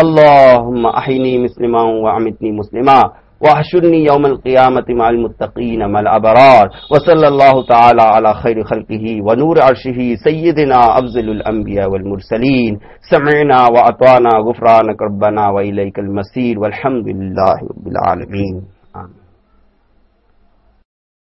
اللہم احینی مسلما وعمتنی مسلما. وحشرنی یوم القیامت مع المتقین مع الابرار وصلی اللہ تعالی علی خیر خلقه ونور عرشه سیدنا افضل الانبیاء والمرسلین سمعنا واطعنا غفرانک ربنا والیک المصیر والحمد لله رب العالمین